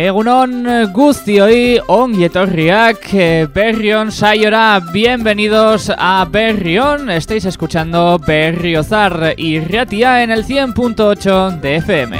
Egunon guztioi ongi etorriak eh, Berrión Sayora, bienvenidos a Berrión. Estáis escuchando Berriozar y Riatia en el 100.8 de FM.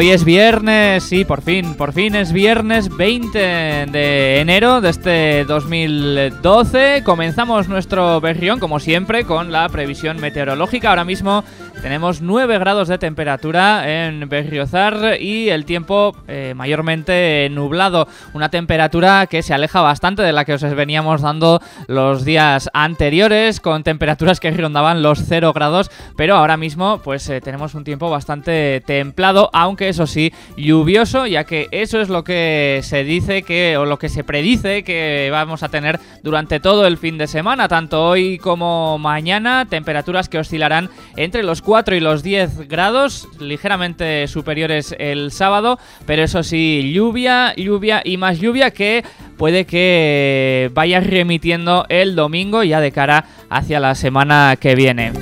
Hoy es viernes, sí, por fin, por fin es viernes 20 de enero de este 2012. Comenzamos nuestro berrión, como siempre, con la previsión meteorológica. Ahora mismo tenemos 9 grados de temperatura en Berriozar y el tiempo eh, mayormente nublado. Una temperatura que se aleja bastante de la que os veníamos dando los días anteriores, con temperaturas que rondaban los 0 grados, pero ahora mismo pues eh, tenemos un tiempo bastante templado, aunque eso sí, lluvioso, ya que eso es lo que se dice que, o lo que se predice que vamos a tener durante todo el fin de semana, tanto hoy como mañana, temperaturas que oscilarán entre los 4 y los 10 grados, ligeramente superiores el sábado, pero eso sí, lluvia, lluvia y más lluvia que puede que vaya remitiendo el domingo ya de cara hacia la semana que viene.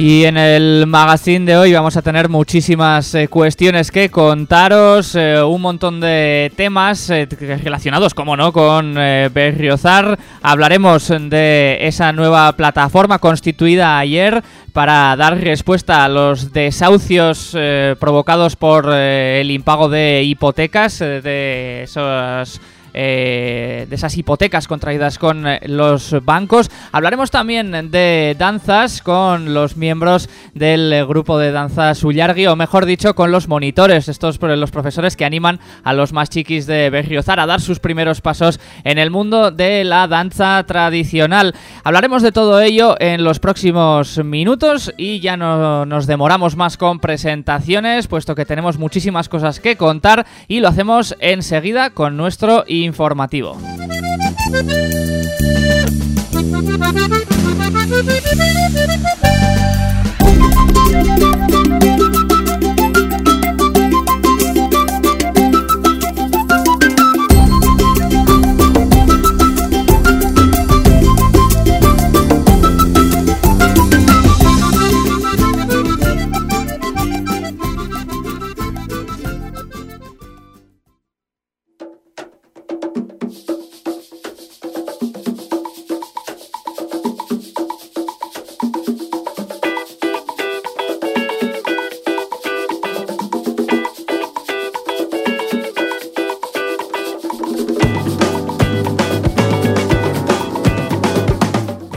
Y en el magazine de hoy vamos a tener muchísimas eh, cuestiones que contaros, eh, un montón de temas eh, relacionados, como no, con Berriozar. Hablaremos de esa nueva plataforma constituida ayer para dar respuesta a los desahucios provocados por el impago de hipotecas, de esos eh, de esas hipotecas contraídas con eh, los bancos. Hablaremos también de danzas con los miembros del grupo de danzas Ullargui, o mejor dicho, con los monitores, estos los profesores que animan a los más chiquis de Berriozar a dar sus primeros pasos en el mundo de la danza tradicional. Hablaremos de todo ello en los próximos minutos y ya no nos demoramos más con presentaciones, puesto que tenemos muchísimas cosas que contar y lo hacemos enseguida con nuestro informativo.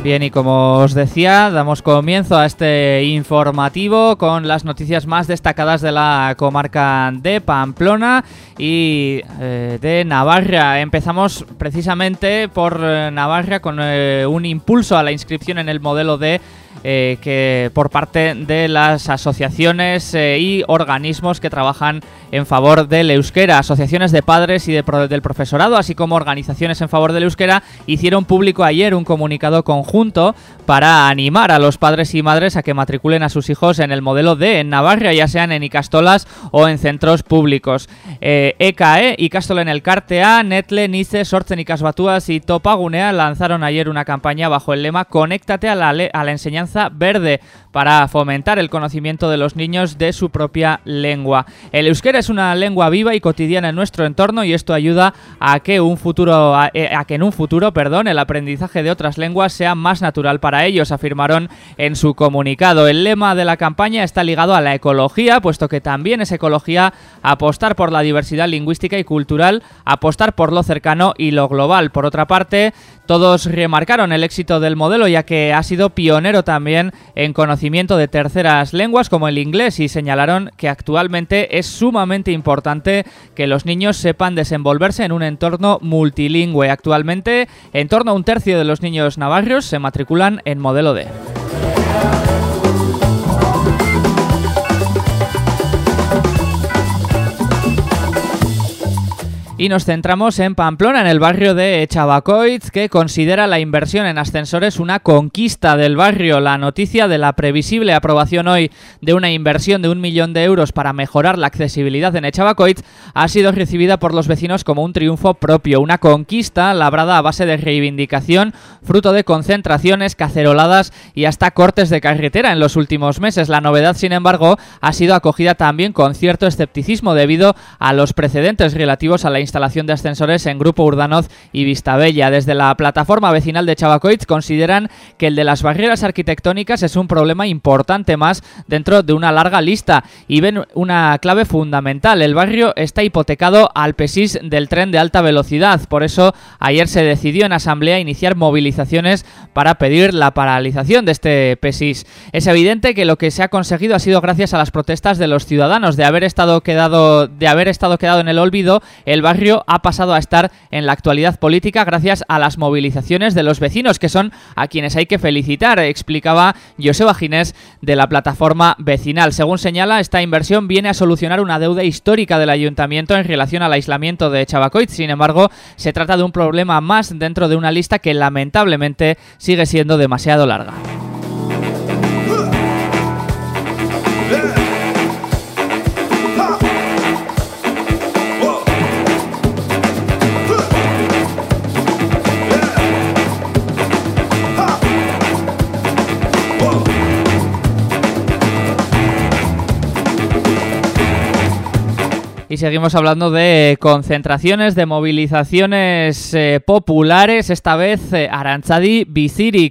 Bien, y como os decía, damos comienzo a este informativo con las noticias más destacadas de la comarca de Pamplona y eh, de Navarra. Empezamos precisamente por eh, Navarra con eh, un impulso a la inscripción en el modelo de eh, que por parte de las asociaciones eh, y organismos que trabajan en favor del euskera, asociaciones de padres y del profesorado, así como organizaciones en favor del euskera, hicieron público ayer un comunicado conjunto para animar a los padres y madres a que matriculen a sus hijos en el modelo D en Navarra, ya sean en Icastolas o en centros públicos. Eh, EKE, Icastola en el Cartea, Netle, Nice, Sortzen Ikasbatuas y Topagunea lanzaron ayer una campaña bajo el lema Conéctate a la enseñanza verde para fomentar el conocimiento de los niños de su propia lengua. El euskera es una lengua viva y cotidiana en nuestro entorno y esto ayuda a que un futuro a, eh, que en un futuro, perdón, el aprendizaje de otras lenguas sea más natural para ellos, afirmaron en su comunicado. El lema de la campaña está ligado a la ecología, puesto que también es ecología apostar por la diversidad lingüística y cultural, apostar por lo cercano y lo global. Por otra parte, todos remarcaron el éxito del modelo ya que ha sido pionero también en conocimiento de terceras lenguas como el inglés y señalaron que actualmente es sumamente importante que los niños sepan desenvolverse en un entorno multilingüe. Actualmente, en torno a un tercio de los niños navarros se matriculan en modelo D. Y nos centramos en Pamplona, en el barrio de Chavacoitz, que considera la inversión en ascensores una conquista del barrio. La noticia de la previsible aprobación hoy de una inversión de un millón de euros para mejorar la accesibilidad en Echavacoitz ha sido recibida por los vecinos como un triunfo propio, una conquista labrada a base de reivindicación, fruto de concentraciones, caceroladas y hasta cortes de carretera en los últimos meses. La novedad, sin embargo, ha sido acogida también con cierto escepticismo debido a los precedentes relativos a la instalación de ascensores en Grupo Urdanoz y Vistabella. Desde la plataforma vecinal de Chavacoitz consideran que el de las barreras arquitectónicas es un problema importante más dentro de una larga lista y ven una clave fundamental. El barrio está hipotecado al PESIS del tren de alta velocidad. Por eso ayer se decidió en asamblea iniciar movilizaciones para pedir la paralización de este PESIS. Es evidente que lo que se ha conseguido ha sido gracias a las protestas de los ciudadanos de haber estado quedado de haber estado quedado en el olvido. El barrio ha pasado a estar en la actualidad política gracias a las movilizaciones de los vecinos, que son a quienes hay que felicitar, explicaba Joseba Ginés de la plataforma vecinal. Según señala, esta inversión viene a solucionar una deuda histórica del ayuntamiento en relación al aislamiento de Chavacoit. Sin embargo, se trata de un problema más dentro de una lista que lamentablemente sigue siendo demasiado larga. Y seguimos hablando de concentraciones, de movilizaciones eh, populares, esta vez eh, Aranzadi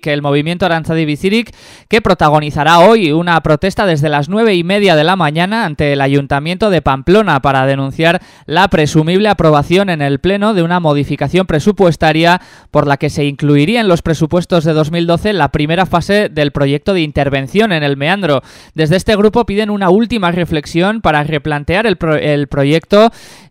el movimiento Aranzadi Bizirik, que protagonizará hoy una protesta desde las nueve y media de la mañana ante el Ayuntamiento de Pamplona para denunciar la presumible aprobación en el Pleno de una modificación presupuestaria por la que se incluiría en los presupuestos de 2012 la primera fase del proyecto de intervención en el meandro. Desde este grupo piden una última reflexión para replantear el, el proyecto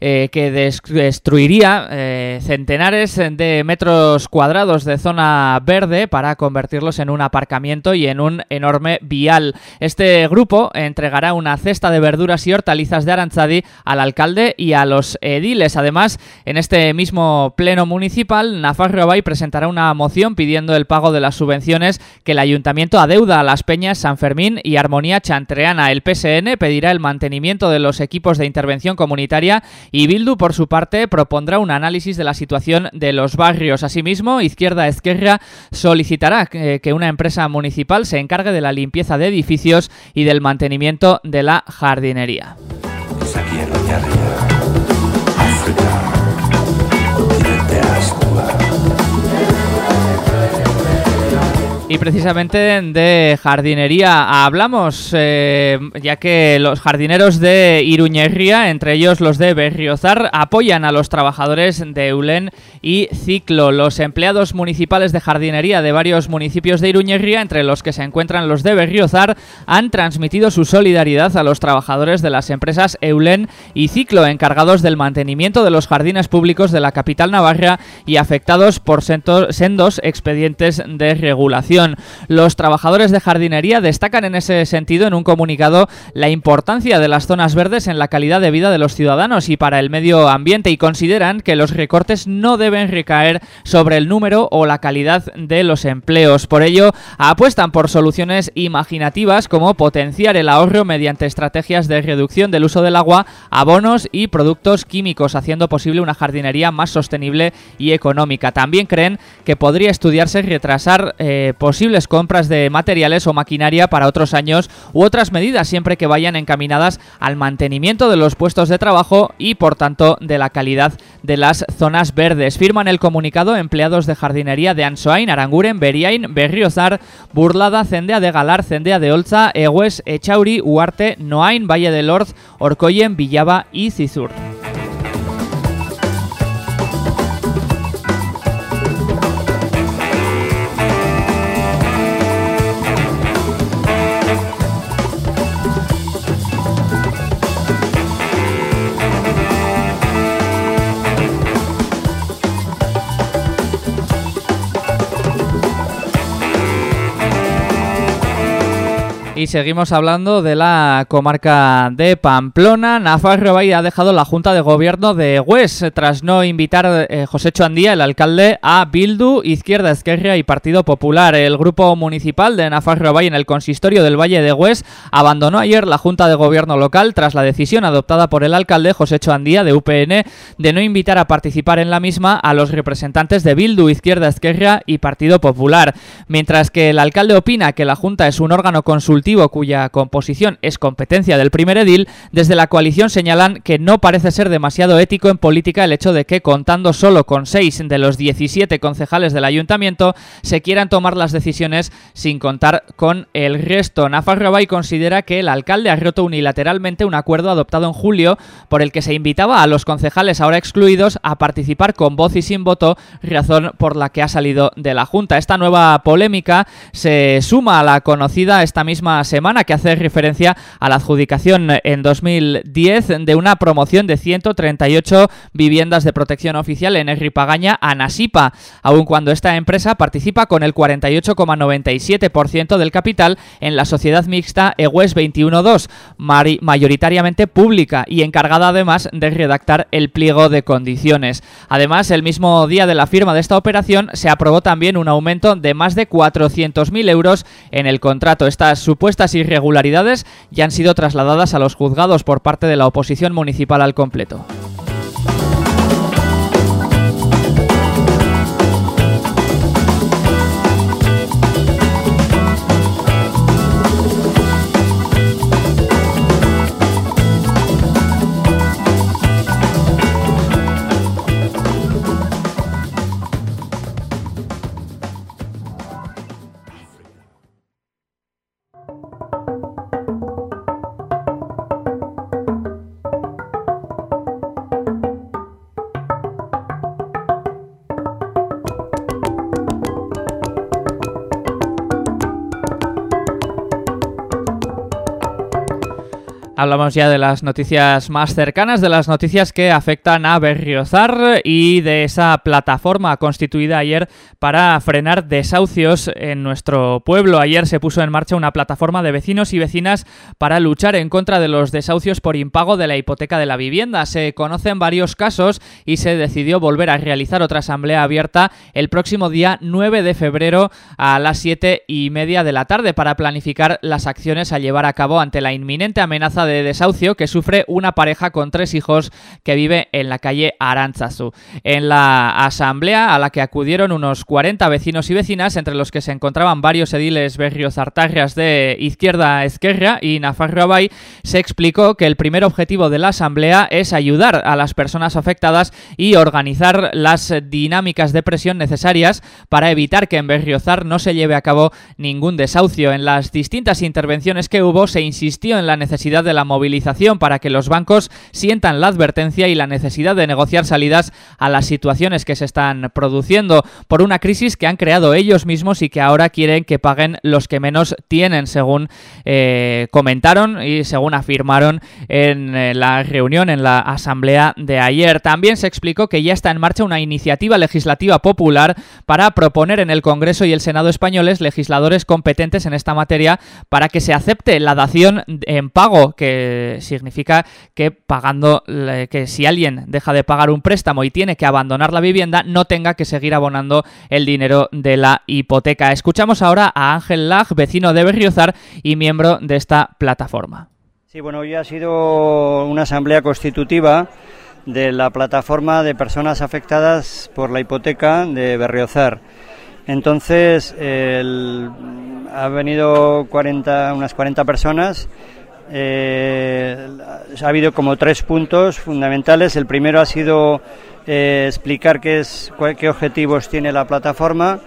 eh, que destruiría eh, centenares de metros cuadrados de zona verde para convertirlos en un aparcamiento y en un enorme vial. Este grupo entregará una cesta de verduras y hortalizas de Aranzadi al alcalde y a los ediles. Además, en este mismo pleno municipal, Nafarro Abay presentará una moción pidiendo el pago de las subvenciones que el ayuntamiento adeuda a las peñas San Fermín y Armonía Chantreana. El PSN pedirá el mantenimiento de los equipos de intervención comunitaria y Bildu, por su parte, propondrá un análisis de la situación de los barrios. Asimismo, Izquierda Esquerra solicitará que una empresa municipal se encargue de la limpieza de edificios y del mantenimiento de la jardinería. Y precisamente de jardinería hablamos, eh, ya que los jardineros de Iruñerría, entre ellos los de Berriozar, apoyan a los trabajadores de Eulen y Ciclo. Los empleados municipales de jardinería de varios municipios de Iruñerría, entre los que se encuentran los de Berriozar, han transmitido su solidaridad a los trabajadores de las empresas Eulen y Ciclo, encargados del mantenimiento de los jardines públicos de la capital navarra y afectados por sendos expedientes de regulación. Los trabajadores de jardinería destacan en ese sentido en un comunicado la importancia de las zonas verdes en la calidad de vida de los ciudadanos y para el medio ambiente y consideran que los recortes no deben recaer sobre el número o la calidad de los empleos. Por ello, apuestan por soluciones imaginativas como potenciar el ahorro mediante estrategias de reducción del uso del agua, abonos y productos químicos, haciendo posible una jardinería más sostenible y económica. También creen que podría estudiarse retrasar eh, posibles compras de materiales o maquinaria para otros años u otras medidas siempre que vayan encaminadas al mantenimiento de los puestos de trabajo y por tanto de la calidad de las zonas verdes. Firman el comunicado empleados de jardinería de Ansoain, Aranguren, Beriain, Berriozar, Burlada, Cendea de Galar, Cendea de Olza, Egues, Echauri, Uarte, Noain, Valle del Orz, Orcoyen, Villaba y Cizur. Y seguimos hablando de la comarca de Pamplona. Nafarro Bay ha dejado la Junta de Gobierno de Hues tras no invitar eh, José Choandía, el alcalde, a Bildu, Izquierda Esquerra y Partido Popular. El grupo municipal de Nafarro Bay en el consistorio del Valle de Hues abandonó ayer la Junta de Gobierno local tras la decisión adoptada por el alcalde José Choandía de UPN de no invitar a participar en la misma a los representantes de Bildu, Izquierda Esquerra y Partido Popular. Mientras que el alcalde opina que la Junta es un órgano consultivo cuya composición es competencia del primer edil, desde la coalición señalan que no parece ser demasiado ético en política el hecho de que, contando solo con seis de los 17 concejales del ayuntamiento, se quieran tomar las decisiones sin contar con el resto. Nafarrobay considera que el alcalde ha roto unilateralmente un acuerdo adoptado en julio por el que se invitaba a los concejales ahora excluidos a participar con voz y sin voto, razón por la que ha salido de la Junta. Esta nueva polémica se suma a la conocida esta misma semana que hace referencia a la adjudicación en 2010 de una promoción de 138 viviendas de protección oficial en Ripagaña a Nasipa, aun cuando esta empresa participa con el 48,97% del capital en la sociedad mixta EWES 212, mayoritariamente pública y encargada además de redactar el pliego de condiciones. Además, el mismo día de la firma de esta operación se aprobó también un aumento de más de 400.000 euros en el contrato. Estas supuestas irregularidades ya han sido trasladadas a los juzgados por parte de la oposición municipal al completo. Hablamos ya de las noticias más cercanas, de las noticias que afectan a Berriozar y de esa plataforma constituida ayer para frenar desahucios en nuestro pueblo. Ayer se puso en marcha una plataforma de vecinos y vecinas para luchar en contra de los desahucios por impago de la hipoteca de la vivienda. Se conocen varios casos y se decidió volver a realizar otra asamblea abierta el próximo día 9 de febrero a las 7 y media de la tarde para planificar las acciones a llevar a cabo ante la inminente amenaza de de desahucio que sufre una pareja con tres hijos que vive en la calle Arantzazu. En la asamblea a la que acudieron unos 40 vecinos y vecinas, entre los que se encontraban varios ediles berriozartarrias de Izquierda Esquerra y Nafarro Abay, se explicó que el primer objetivo de la asamblea es ayudar a las personas afectadas y organizar las dinámicas de presión necesarias para evitar que en Berriozar no se lleve a cabo ningún desahucio. En las distintas intervenciones que hubo se insistió en la necesidad de la movilización para que los bancos sientan la advertencia y la necesidad de negociar salidas a las situaciones que se están produciendo por una crisis que han creado ellos mismos y que ahora quieren que paguen los que menos tienen, según eh, comentaron y según afirmaron en eh, la reunión, en la asamblea de ayer. También se explicó que ya está en marcha una iniciativa legislativa popular para proponer en el Congreso y el Senado españoles legisladores competentes en esta materia para que se acepte la dación en pago que significa que pagando, que si alguien deja de pagar un préstamo y tiene que abandonar la vivienda, no tenga que seguir abonando el dinero de la hipoteca. Escuchamos ahora a Ángel Lag, vecino de Berriozar y miembro de esta plataforma. Sí, bueno, hoy ha sido una asamblea constitutiva de la plataforma de personas afectadas por la hipoteca de Berriozar. Entonces, ha venido 40, unas 40 personas eh, ha habido como tres puntos fundamentales. El primero ha sido eh, explicar qué, es, qué objetivos tiene la plataforma,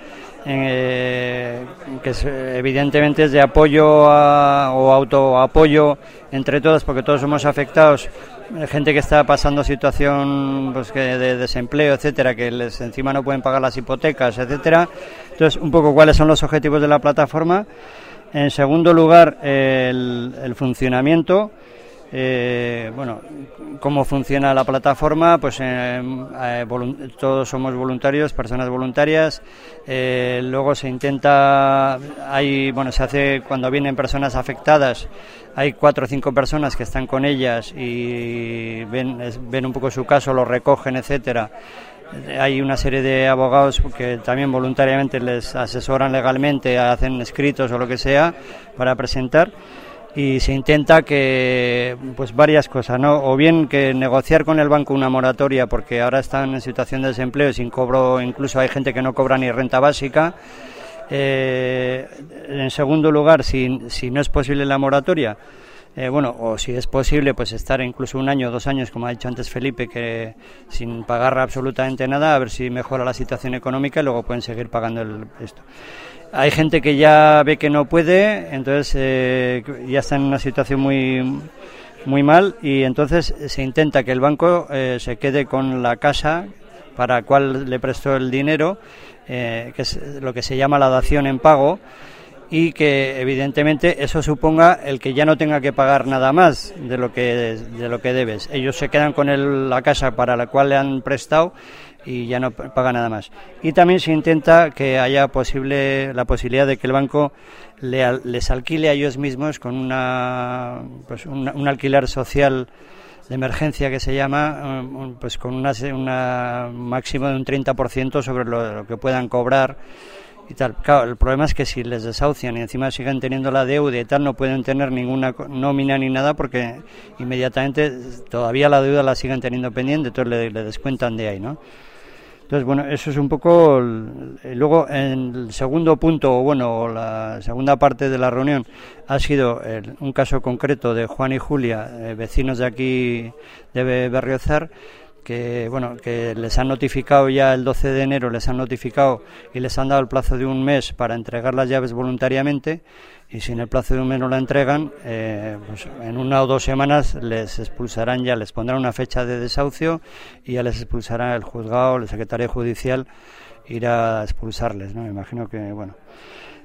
eh, que evidentemente es de apoyo o autoapoyo entre todos, porque todos somos afectados. Gente que está pasando situación pues, que de desempleo, etcétera, que les encima no pueden pagar las hipotecas, etcétera. Entonces, un poco cuáles son los objetivos de la plataforma. En segundo lugar, el, funcionamiento eh, bueno, cómo funciona la plataforma, pues eh, eh, todos somos voluntarios, personas voluntarias. luego se intenta, hay, bueno, se hace cuando vienen personas afectadas, hay cuatro o cinco personas que están con ellas y ven, ven un poco su caso, lo recogen, etcétera. Hay una serie de abogados que también voluntariamente les asesoran legalmente, hacen escritos o lo que sea para presentar y se intenta que pues varias cosas no o bien que negociar con el banco una moratoria porque ahora están en situación de desempleo sin cobro incluso hay gente que no cobra ni renta básica. Eh, en segundo lugar si, si no es posible la moratoria eh, bueno, o si es posible, pues estar incluso un año dos años, como ha dicho antes Felipe, que sin pagar absolutamente nada, a ver si mejora la situación económica y luego pueden seguir pagando el, esto. Hay gente que ya ve que no puede, entonces eh, ya está en una situación muy muy mal y entonces se intenta que el banco eh, se quede con la casa para la cual le prestó el dinero, que es lo que se llama la dación en pago, y que evidentemente eso suponga el que ya no tenga que pagar nada más de lo que de lo que debes. Ellos se quedan con la casa para la cual le han prestado y ya no paga nada más. Y también se intenta que haya posible la posibilidad de que el banco les alquile a ellos mismos con una, pues un alquiler social de emergencia que se llama, pues con una, una máximo de un 30% sobre lo, que puedan cobrar y tal. Claro, el problema es que si les desahucian y encima siguen teniendo la deuda y tal, no pueden tener ninguna nómina ni nada porque inmediatamente todavía la deuda la siguen teniendo pendiente, entonces le, descuentan de ahí, ¿no? Entonces, bueno, eso es un poco. luego, en el segundo punto, o bueno, la segunda parte de la reunión, ha sido un caso concreto de Juan y Julia, eh, vecinos de aquí de Berriozar, que bueno que les han notificado ya el 12 de enero les han notificado y les han dado el plazo de un mes para entregar las llaves voluntariamente y si en el plazo de un mes no la entregan eh, pues en una o dos semanas les expulsarán ya les pondrán una fecha de desahucio y ya les expulsará el juzgado el secretario judicial irá a expulsarles no me imagino que bueno.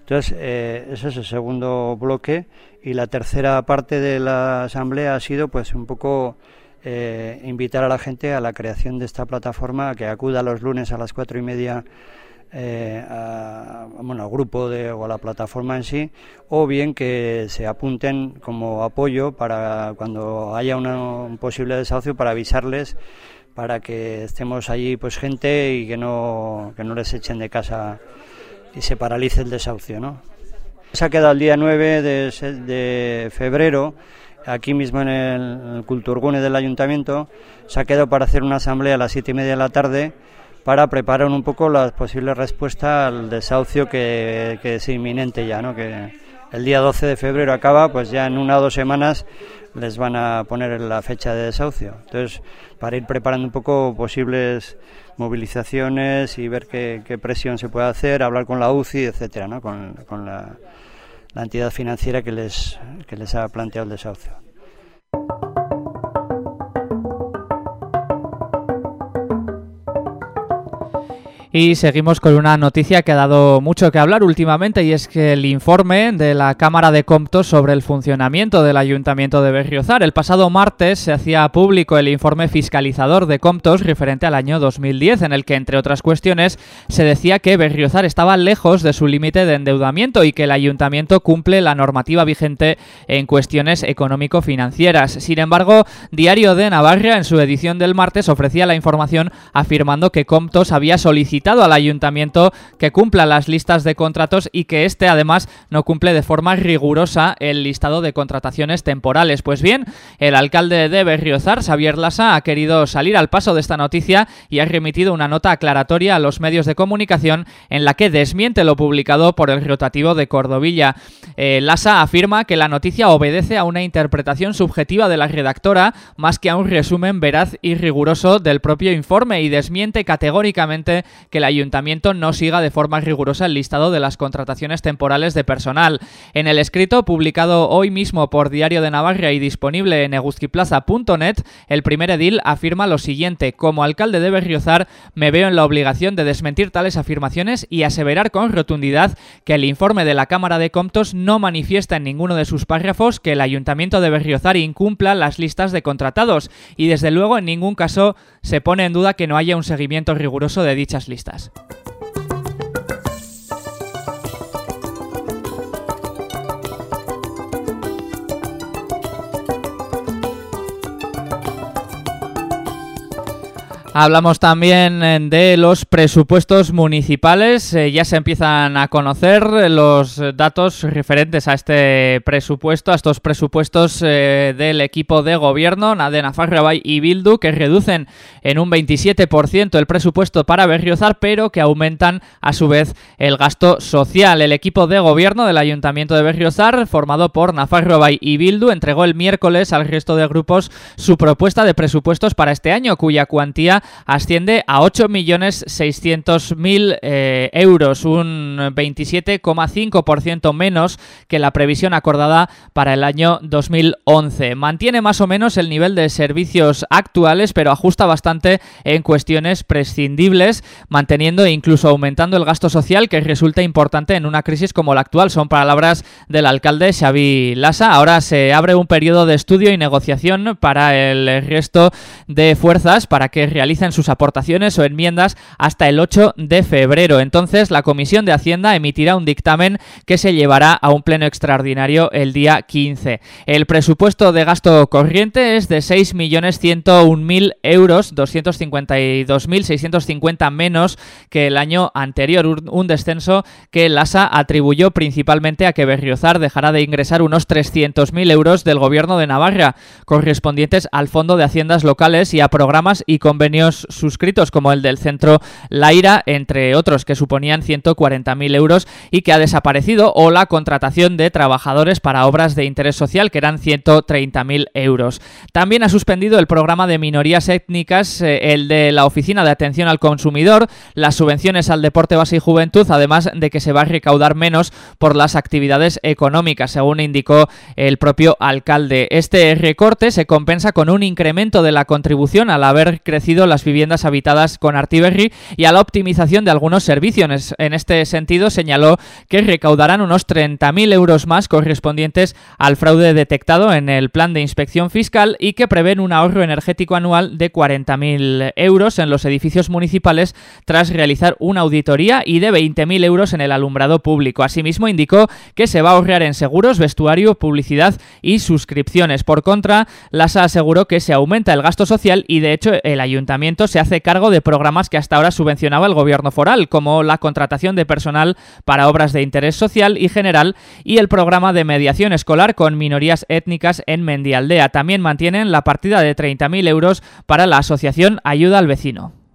Entonces eh, ese es el segundo bloque. Y la tercera parte de la asamblea ha sido pues un poco eh, invitar a la gente a la creación de esta plataforma, a que acuda los lunes a las cuatro y media eh, bueno, al grupo de, o a la plataforma en sí, o bien que se apunten como apoyo para cuando haya un posible desahucio para avisarles para que estemos allí pues gente y que no, que no les echen de casa y se paralice el desahucio. ¿no? Se ha quedado el día 9 de, de febrero aquí mismo en el, Culturgune del Ayuntamiento, se ha quedado para hacer una asamblea a las siete y media de la tarde para preparar un poco las posibles respuestas al desahucio que, es inminente ya, ¿no? que el día 12 de febrero acaba, pues ya en una o dos semanas les van a poner la fecha de desahucio. Entonces, para ir preparando un poco posibles movilizaciones y ver qué, presión se puede hacer, hablar con la UCI, etcétera, ¿no? con, con la la entidad financiera que les, que les ha planteado el desahucio. Y seguimos con una noticia que ha dado mucho que hablar últimamente y es que el informe de la Cámara de Comptos sobre el funcionamiento del Ayuntamiento de Berriozar. El pasado martes se hacía público el informe fiscalizador de Comptos referente al año 2010 en el que, entre otras cuestiones, se decía que Berriozar estaba lejos de su límite de endeudamiento y que el Ayuntamiento cumple la normativa vigente en cuestiones económico-financieras. Sin embargo, Diario de Navarra en su edición del martes ofrecía la información afirmando que Comptos había solicitado al ayuntamiento que cumpla las listas de contratos y que éste además no cumple de forma rigurosa el listado de contrataciones temporales. Pues bien, el alcalde de Berriozar, Xavier Lasa, ha querido salir al paso de esta noticia y ha remitido una nota aclaratoria a los medios de comunicación en la que desmiente lo publicado por el rotativo de Cordovilla. Eh, Lasa afirma que la noticia obedece a una interpretación subjetiva de la redactora más que a un resumen veraz y riguroso del propio informe y desmiente categóricamente que el ayuntamiento no siga de forma rigurosa el listado de las contrataciones temporales de personal. En el escrito publicado hoy mismo por Diario de Navarra y disponible en eguzquiplaza.net, el primer edil afirma lo siguiente: como alcalde de Berriozar me veo en la obligación de desmentir tales afirmaciones y aseverar con rotundidad que el informe de la Cámara de Comptos no manifiesta en ninguno de sus párrafos que el ayuntamiento de Berriozar incumpla las listas de contratados y desde luego en ningún caso se pone en duda que no haya un seguimiento riguroso de dichas listas futbolistas. Hablamos también eh, de los presupuestos municipales. Eh, ya se empiezan a conocer los datos referentes a este presupuesto, a estos presupuestos eh, del equipo de gobierno, Nadena Farrabay y Bildu, que reducen en un 27% el presupuesto para Berriozar, pero que aumentan a su vez el gasto social. El equipo de gobierno del Ayuntamiento de Berriozar, formado por Nafarrobay y Bildu, entregó el miércoles al resto de grupos su propuesta de presupuestos para este año, cuya cuantía asciende a 8.600.000 eh, euros, un 27,5% menos que la previsión acordada para el año 2011. Mantiene más o menos el nivel de servicios actuales, pero ajusta bastante en cuestiones prescindibles, manteniendo e incluso aumentando el gasto social que resulta importante en una crisis como la actual. Son palabras del alcalde Xavi Lassa. Ahora se abre un periodo de estudio y negociación para el resto de fuerzas para que realicen en sus aportaciones o enmiendas hasta el 8 de febrero. Entonces, la Comisión de Hacienda emitirá un dictamen que se llevará a un pleno extraordinario el día 15. El presupuesto de gasto corriente es de 6.101.000 euros, 252.650 menos que el año anterior, un descenso que LASA atribuyó principalmente a que Berriozar dejará de ingresar unos 300.000 euros del gobierno de Navarra, correspondientes al Fondo de Haciendas Locales y a programas y convenios suscritos como el del centro Laira, entre otros que suponían 140.000 euros y que ha desaparecido, o la contratación de trabajadores para obras de interés social que eran 130.000 euros. También ha suspendido el programa de minorías étnicas, eh, el de la Oficina de Atención al Consumidor, las subvenciones al deporte base y juventud, además de que se va a recaudar menos por las actividades económicas, según indicó el propio alcalde. Este recorte se compensa con un incremento de la contribución al haber crecido las viviendas habitadas con Artiberri y a la optimización de algunos servicios. En este sentido, señaló que recaudarán unos 30.000 euros más correspondientes al fraude detectado en el plan de inspección fiscal y que prevén un ahorro energético anual de 40.000 euros en los edificios municipales tras realizar una auditoría y de 20.000 euros en el alumbrado público. Asimismo, indicó que se va a ahorrar en seguros, vestuario, publicidad y suscripciones. Por contra, LASA aseguró que se aumenta el gasto social y, de hecho, el ayuntamiento se hace cargo de programas que hasta ahora subvencionaba el gobierno foral, como la contratación de personal para obras de interés social y general y el programa de mediación escolar con minorías étnicas en Mendialdea. También mantienen la partida de 30.000 euros para la asociación Ayuda al Vecino.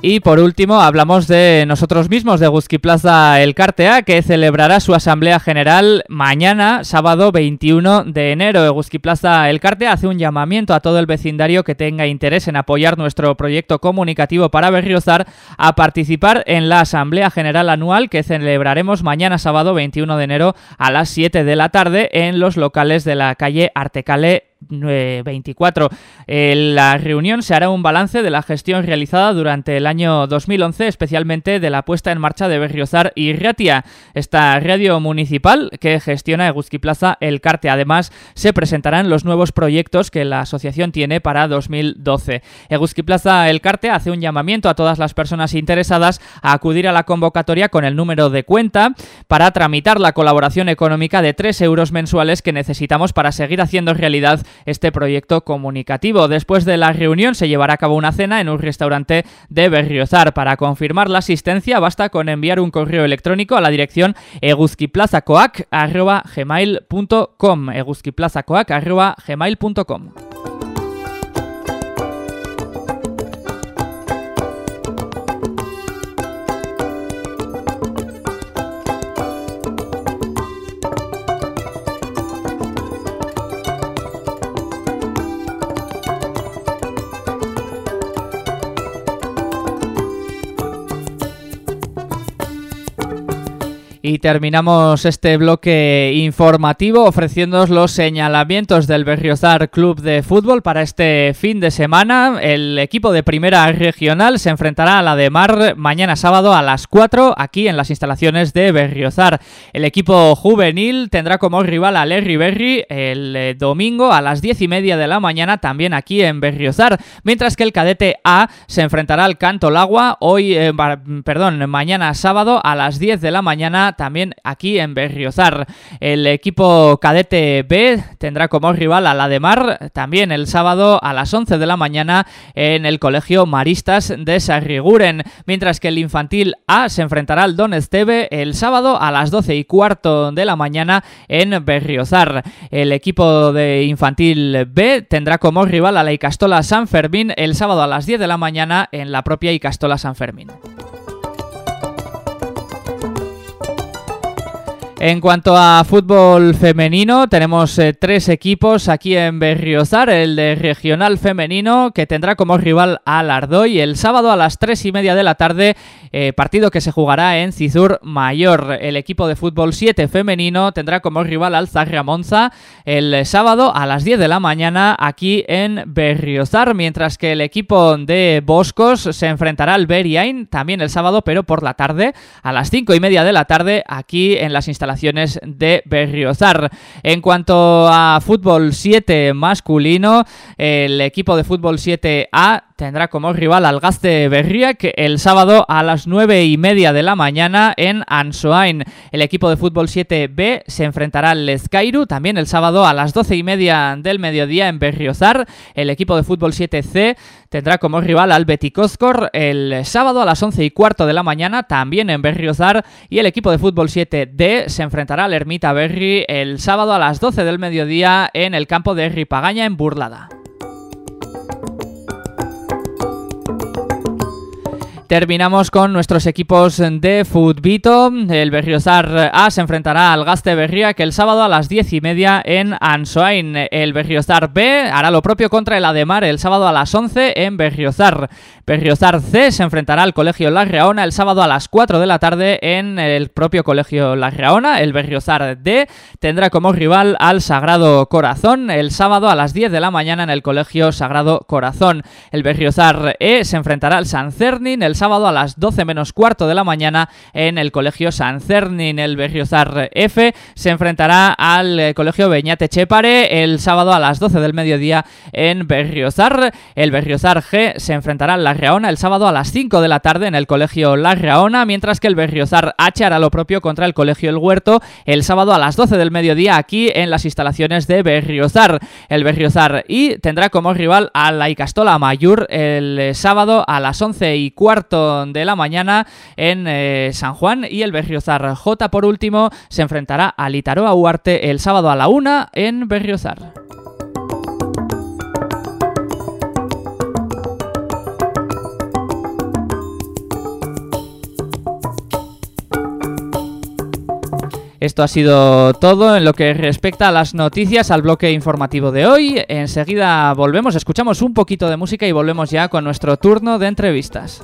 Y por último, hablamos de nosotros mismos, de Guzki Plaza El Cartea, que celebrará su asamblea general mañana, sábado 21 de enero. Guzki Plaza El Cartea hace un llamamiento a todo el vecindario que tenga interés en apoyar nuestro proyecto comunicativo para Berriozar a participar en la asamblea general anual que celebraremos mañana, sábado 21 de enero, a las 7 de la tarde en los locales de la calle Artecale 24. En la reunión se hará un balance de la gestión realizada durante el año 2011, especialmente de la puesta en marcha de Berriozar y Ratia, esta radio municipal que gestiona Eguzki Plaza El Carte. Además, se presentarán los nuevos proyectos que la asociación tiene para 2012. Eguzki Plaza El Carte hace un llamamiento a todas las personas interesadas a acudir a la convocatoria con el número de cuenta para tramitar la colaboración económica de 3 euros mensuales que necesitamos para seguir haciendo realidad este proyecto comunicativo. Después de la reunión se llevará a cabo una cena en un restaurante de Berriozar. Para confirmar la asistencia basta con enviar un correo electrónico a la dirección eguzquiplazacoac.gmail.com Y terminamos este bloque informativo ofreciéndoos los señalamientos del Berriozar Club de Fútbol para este fin de semana. El equipo de primera regional se enfrentará a la de Mar mañana sábado a las 4 aquí en las instalaciones de Berriozar. El equipo juvenil tendrá como rival a Lerry Berry el eh, domingo a las 10 y media de la mañana también aquí en Berriozar, mientras que el cadete A se enfrentará al Canto Lagua hoy, eh, perdón, mañana sábado a las 10 de la mañana también aquí en Berriozar. El equipo cadete B tendrá como rival a la de Mar también el sábado a las 11 de la mañana en el Colegio Maristas de Sarriguren, mientras que el infantil A se enfrentará al Don Esteve el sábado a las 12 y cuarto de la mañana en Berriozar. El equipo de infantil B tendrá como rival a la Icastola San Fermín el sábado a las 10 de la mañana en la propia Icastola San Fermín. En cuanto a fútbol femenino, tenemos eh, tres equipos aquí en Berriozar. El de regional femenino, que tendrá como rival al Ardoy el sábado a las tres y media de la tarde, eh, partido que se jugará en Cizur Mayor. El equipo de fútbol 7 femenino tendrá como rival al Zarra Monza el sábado a las 10 de la mañana aquí en Berriozar, mientras que el equipo de Boscos se enfrentará al Beriain también el sábado, pero por la tarde, a las cinco y media de la tarde, aquí en las instalaciones de Berriozar. En cuanto a fútbol 7 masculino, el equipo de fútbol 7A tendrá como rival al Gaste Berriak el sábado a las 9 y media de la mañana en Ansoain. El equipo de fútbol 7B se enfrentará al Lezcairu también el sábado a las 12 y media del mediodía en Berriozar. El equipo de fútbol 7C tendrá como rival al Beticozcor el sábado a las 11 y cuarto de la mañana también en Berriozar. Y el equipo de fútbol 7D se enfrentará al Ermita Berri el sábado a las 12 del mediodía en el campo de Ripagaña en Burlada. Terminamos con nuestros equipos de Futbito. El Berriozar A se enfrentará al Gaste Berria que el sábado a las 10 y media en Ansoain. El Berriozar B hará lo propio contra el Ademar el sábado a las 11 en Berriozar. Berriozar C se enfrentará al Colegio La Reona el sábado a las 4 de la tarde en el propio Colegio La Reona. El Berriozar D tendrá como rival al Sagrado Corazón el sábado a las 10 de la mañana en el Colegio Sagrado Corazón. El Berriozar E se enfrentará al San Cernin el sábado a las 12 menos cuarto de la mañana en el Colegio San Cernin. El Berriozar F se enfrentará al eh, Colegio Beñate Chepare el sábado a las 12 del mediodía en Berriozar. El Berriozar G se enfrentará al El sábado a las 5 de la tarde en el Colegio La Reona, mientras que el Berriozar H hará lo propio contra el Colegio El Huerto el sábado a las 12 del mediodía aquí en las instalaciones de Berriozar. El Berriozar I tendrá como rival a la Icastola Mayur el eh, sábado a las 11 y cuarto de la mañana en eh, San Juan y el Berriozar J por último se enfrentará al Itaroa Huarte el sábado a la una en Berriozar. Esto ha sido todo en lo que respecta a las noticias, al bloque informativo de hoy. Enseguida volvemos, escuchamos un poquito de música y volvemos ya con nuestro turno de entrevistas.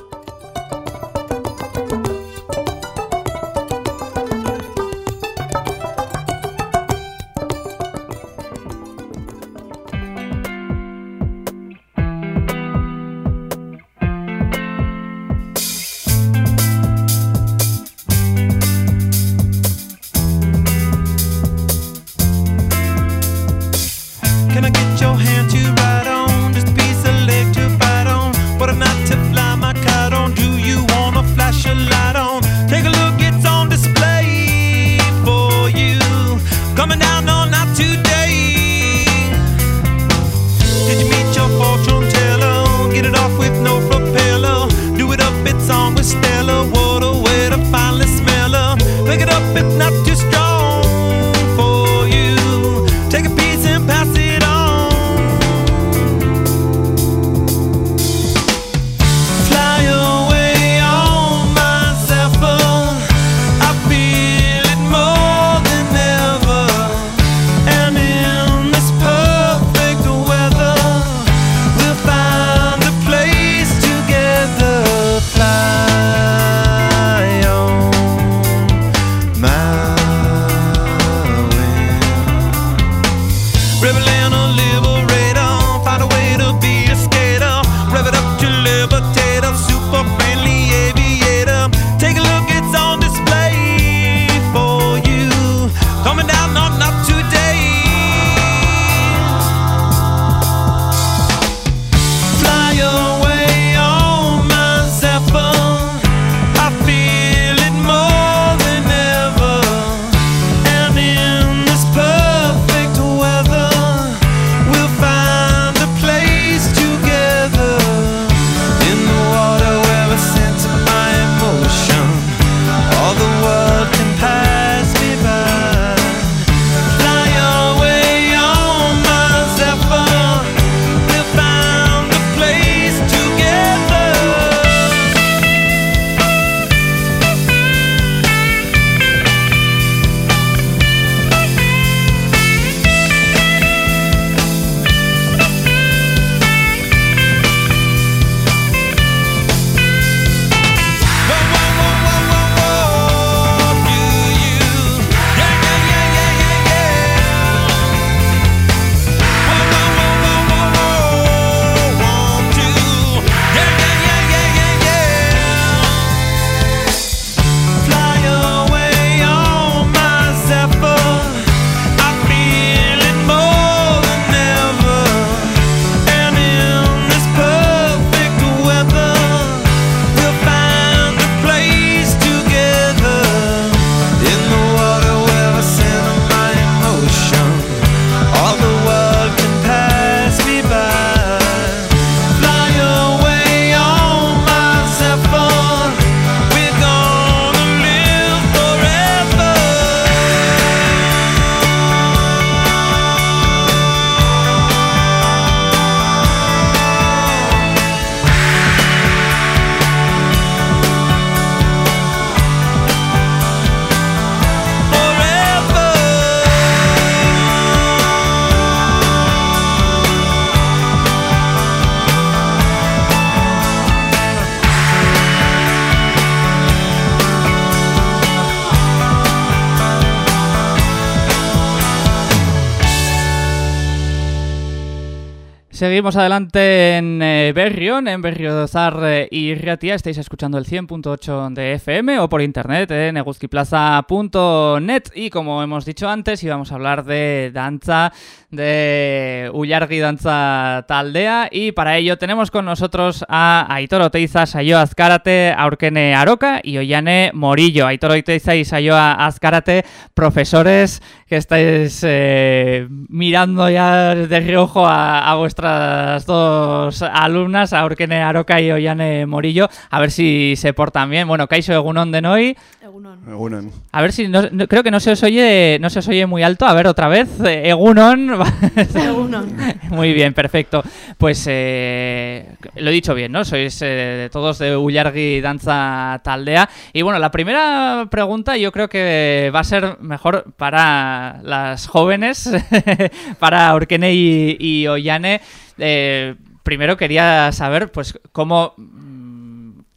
Seguimos adelante en eh, Berrión, en Berriozar eh, y Riatia. Estáis escuchando el 100.8 de FM o por internet en eguzquiplaza.net. Y como hemos dicho antes, íbamos a hablar de danza, de Ullargi Danza Taldea. Y para ello tenemos con nosotros a Aitor Oteiza, Sayo Azcárate, Aurkene Aroca y Ollane Morillo. Aitor Oteiza y Sayo Azcárate, profesores que estáis eh, mirando ya de reojo a, a, vuestras dos alumnas, a Urkene Aroca y Ollane Morillo, a ver si se portan bien. Bueno, Kaiso Egunon de Noi. Egunon. Egunon. A ver si, no, no, creo que no se os oye, no se os oye muy alto. A ver, otra vez. Eh, Egunon. Egunon. muy bien, perfecto. Pues eh, lo he dicho bien, ¿no? Sois eh, todos de Ullargi Danza Taldea. Y bueno, la primera pregunta yo creo que va a ser mejor para las jóvenes, para Urkene y, y Ollane. Eh, primero quería saber, pues, cómo.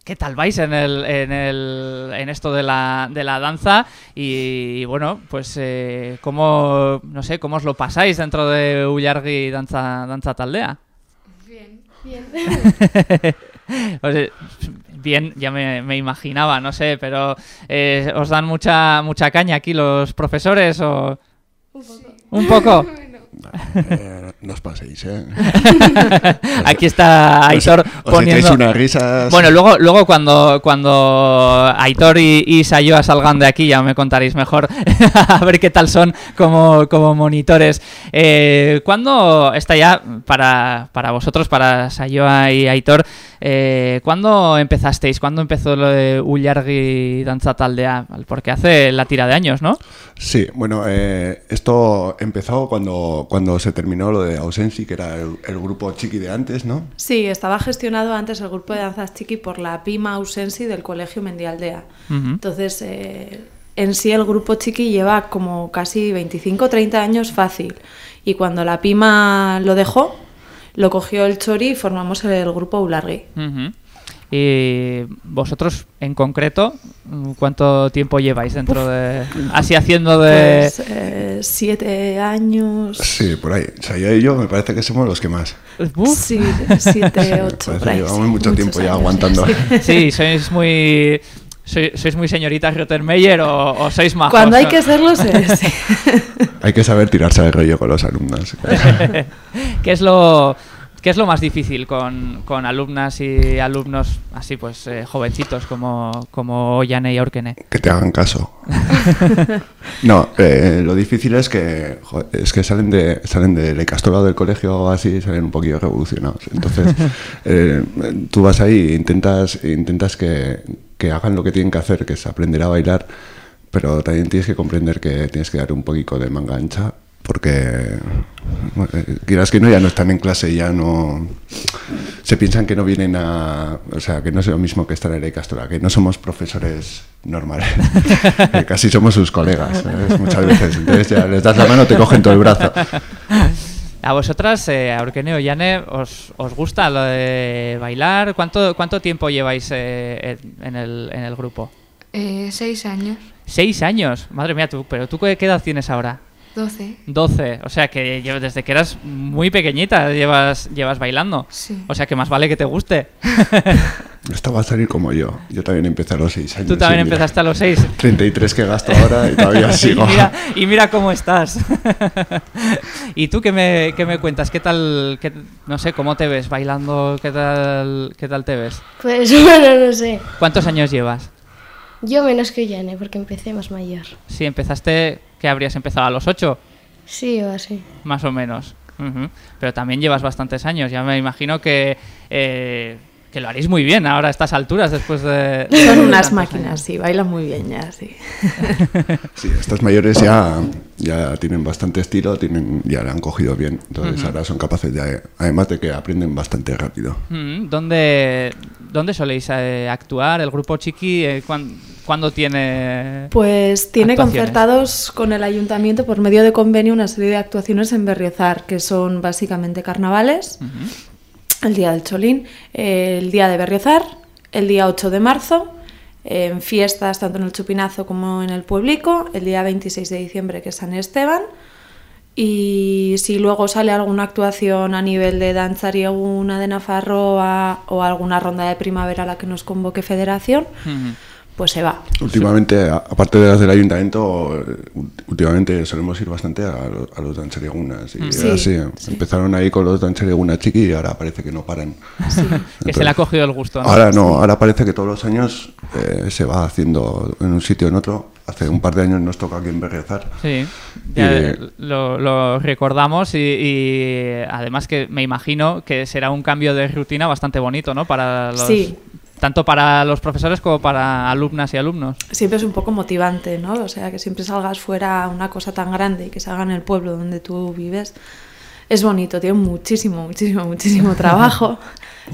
¿Qué tal vais en, el, en, el, en esto de la, de la danza? Y, bueno, pues eh, cómo, no sé, cómo os lo pasáis dentro de Ullargi Danza, danza Taldea. Bien, bien. o sea, bien, ya me, me, imaginaba, no sé, pero eh, ¿os dan mucha, mucha caña aquí los profesores o...? Un poco. ¿Un poco? Eh, no os paséis, ¿eh? Aquí está Aitor os, poniendo... Os unas risas... Bueno, luego, luego cuando, cuando Aitor y, y Sayoa salgan de aquí ya me contaréis mejor a ver qué tal son como, como monitores. Eh, ¿Cuándo está ya, para, para vosotros, para Sayoa y Aitor, eh, ¿cuándo empezasteis? ¿Cuándo empezó lo de Ullargi Danza Taldea? Porque hace la tira de años, ¿no? Sí, bueno, eh, esto empezó cuando, cuando se terminó lo de Ausensi, que era el, el, grupo chiqui de antes, ¿no? Sí, estaba gestionado antes el grupo de danzas chiqui por la Pima Ausensi del Colegio Mendialdea. Uh -huh. Entonces, eh, en sí el grupo chiqui lleva como casi 25 30 años fácil. Y cuando la Pima lo dejó, lo cogió el Chori y formamos el grupo Ulargui. Uh -huh. Y vosotros, en concreto, ¿cuánto tiempo lleváis dentro Uf. de... así haciendo de... Pues, eh, siete años... Sí, por ahí. O sea, yo y yo me parece que somos los que más. Uf. Sí, siete, ocho, parece llevamos sí, mucho muchos tiempo ya aguantando. sí. Sí, sois muy... sois, sois muy señoritas Rottermeyer o, o sois majos. Cuando hay que serlo, se. Hay que saber tirarse al rollo con los alumnos. ¿Qué es lo... ¿Qué es lo más difícil con, con alumnas y alumnos así pues eh, jovencitos como, como Yane y Orkene? Que te hagan caso. no, eh, lo difícil es que joder, es que salen de salen del castorado del colegio o así, salen un poquillo revolucionados. Entonces, eh, tú vas ahí e intentas, intentas que, que hagan lo que tienen que hacer, que es aprender a bailar, pero también tienes que comprender que tienes que dar un poquito de manga ancha porque bueno, quieras que no ya no están en clase ya no se piensan que no vienen a o sea que no es lo mismo que estar en el Castora que no somos profesores normales que casi somos sus colegas ¿sabes? muchas veces. Entonces ya les das la mano te cogen todo el brazo. A vosotras eh, a Yane os, os gusta lo de bailar cuánto cuánto tiempo lleváis eh, en, el, en el grupo eh, seis años. Seis años. Madre mía tú pero tú qué edad tienes ahora 12. 12, o sea que desde que eras muy pequeñita llevas, llevas bailando. Sí. O sea que más vale que te guste. Esto va a salir como yo. Yo también empecé a los 6 años. Tú también empezaste a los 6. 33 que gasto ahora y todavía sigo. y, mira, y mira cómo estás. ¿Y tú qué me, qué me cuentas? ¿Qué tal, qué, no sé, cómo te ves bailando? ¿Qué tal, ¿Qué tal te ves? Pues bueno, no sé. ¿Cuántos años llevas? Yo menos que Yane, porque empecé más mayor. Sí, empezaste, ¿qué habrías empezado a los 8? Sí, o así. Más o menos. Uh -huh. Pero también llevas bastantes años. Ya me imagino que, eh, que lo haréis muy bien ahora a estas alturas después de... de Son unas máquinas, años. sí, bailan muy bien ya, sí. sí, estas mayores ya, ya tienen bastante estilo, tienen, ya le han cogido bien. Entonces uh -huh. ahora son capaces de, además de que aprenden bastante rápido. Uh -huh. ¿Dónde, ¿Dónde soléis eh, actuar? ¿El grupo Chiqui eh, ¿cuándo, ¿cuándo, tiene Pues tiene concertados con el ayuntamiento por medio de convenio una serie de actuaciones en Berriozar, que son básicamente carnavales, uh -huh. El día del Cholín, el día de Berriozar, el día 8 de marzo, en fiestas tanto en el Chupinazo como en el Pueblico, el día 26 de diciembre que es San Esteban, y si luego sale alguna actuación a nivel de danzar y alguna de Nafarroa o alguna ronda de primavera a la que nos convoque Federación, pues se va. Últimamente, aparte de las del ayuntamiento, últimamente solemos ir bastante a, a los danchariagunas. Y sí, así, empezaron ahí con los danchariagunas chiqui y ahora parece que no paran. que se le ha cogido el gusto. ¿no? Ahora no, ahora parece que todos los años eh, se va haciendo en un sitio o en otro. Hace un par de años nos toca aquí en Berrezar. Sí, lo, lo, recordamos y, y, además que me imagino que será un cambio de rutina bastante bonito, ¿no? Para los, sí, tanto para los profesores como para alumnas y alumnos. Siempre es un poco motivante, ¿no? O sea, que siempre salgas fuera una cosa tan grande y que salga en el pueblo donde tú vives. Es bonito, tiene muchísimo, muchísimo, muchísimo trabajo,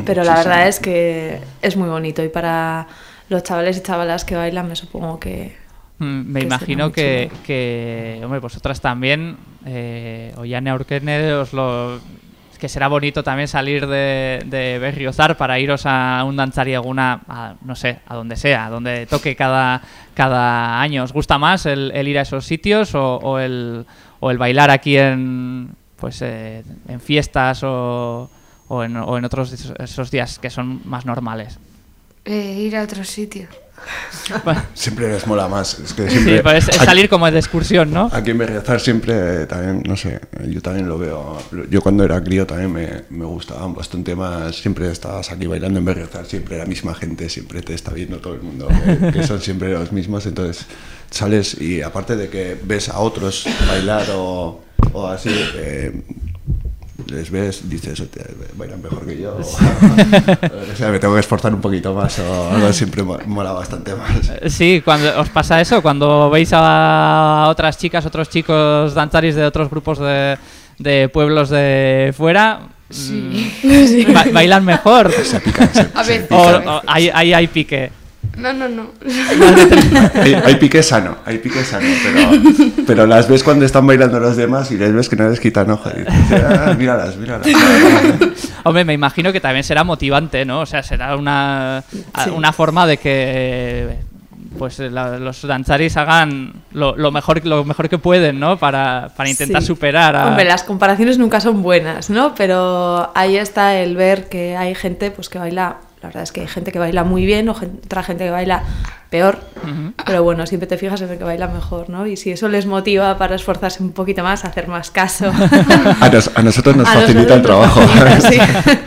pero la verdad es que es muy bonito y para los chavales y chavalas que bailan me supongo que... Mm, me que imagino que, hombre, vosotras también, eh, Ollane Aurkene, os lo, que será bonito también salir de, de Berriozar para iros a un danzarieguna, a, no sé, a donde sea, a donde toque cada, cada año. ¿Os gusta más el, ir a esos sitios o, el, o el bailar aquí en, pues, eh, en fiestas o, o, en, o en otros esos- días que son más normales? Eh, ir a otro sitio. Siempre les mola más. Es que sí, siempre, es salir como de excursión, ¿no? Aquí en Berriozar siempre, eh, también, no sé, yo también lo veo. Yo cuando era crío también me, me gustaban bastante más. Siempre estabas aquí bailando en Berriozar, siempre la misma gente, siempre te está viendo todo el mundo, que, que son siempre los mismos. Entonces sales y aparte de que ves a otros bailar o, o así, eh, les ves, dices, "Hostia, bailan mejor que yo. O, o sea, me tengo que esforzar un poquito más o algo, siempre mo- mola bastante más. Sí, cuando os pasa eso, cuando veis a otras chicas, otros chicos danzaris de otros grupos de, de pueblos de fuera, Sí. mm, ba- bailan mejor. A veces. O, o ahí hay pique. No, no, no. hay, hay pique sano, hay pique sano, pero, pero las ves cuando están bailando los demás y les ves que no les quitan ojo. Y dices, "Ah, míralas, míralas. Hombre, me imagino que también será motivante, ¿no? O sea, será una, Sí. una forma de que pues la- los danzaris hagan lo, lo mejor lo mejor que pueden, ¿no? Para, para intentar Sí. superar a... Hombre, las comparaciones nunca son buenas, ¿no? Pero ahí está el ver que hay gente pues que baila, la verdad es que hay gente que baila muy bien o otra gente que baila peor, pero bueno, siempre te fijas en el que baila mejor, ¿no? Y si eso les motiva para esforzarse un poquito más, hacer más caso. A, nos- a nosotros nos A facilita el trabajo. nos facilita, sí.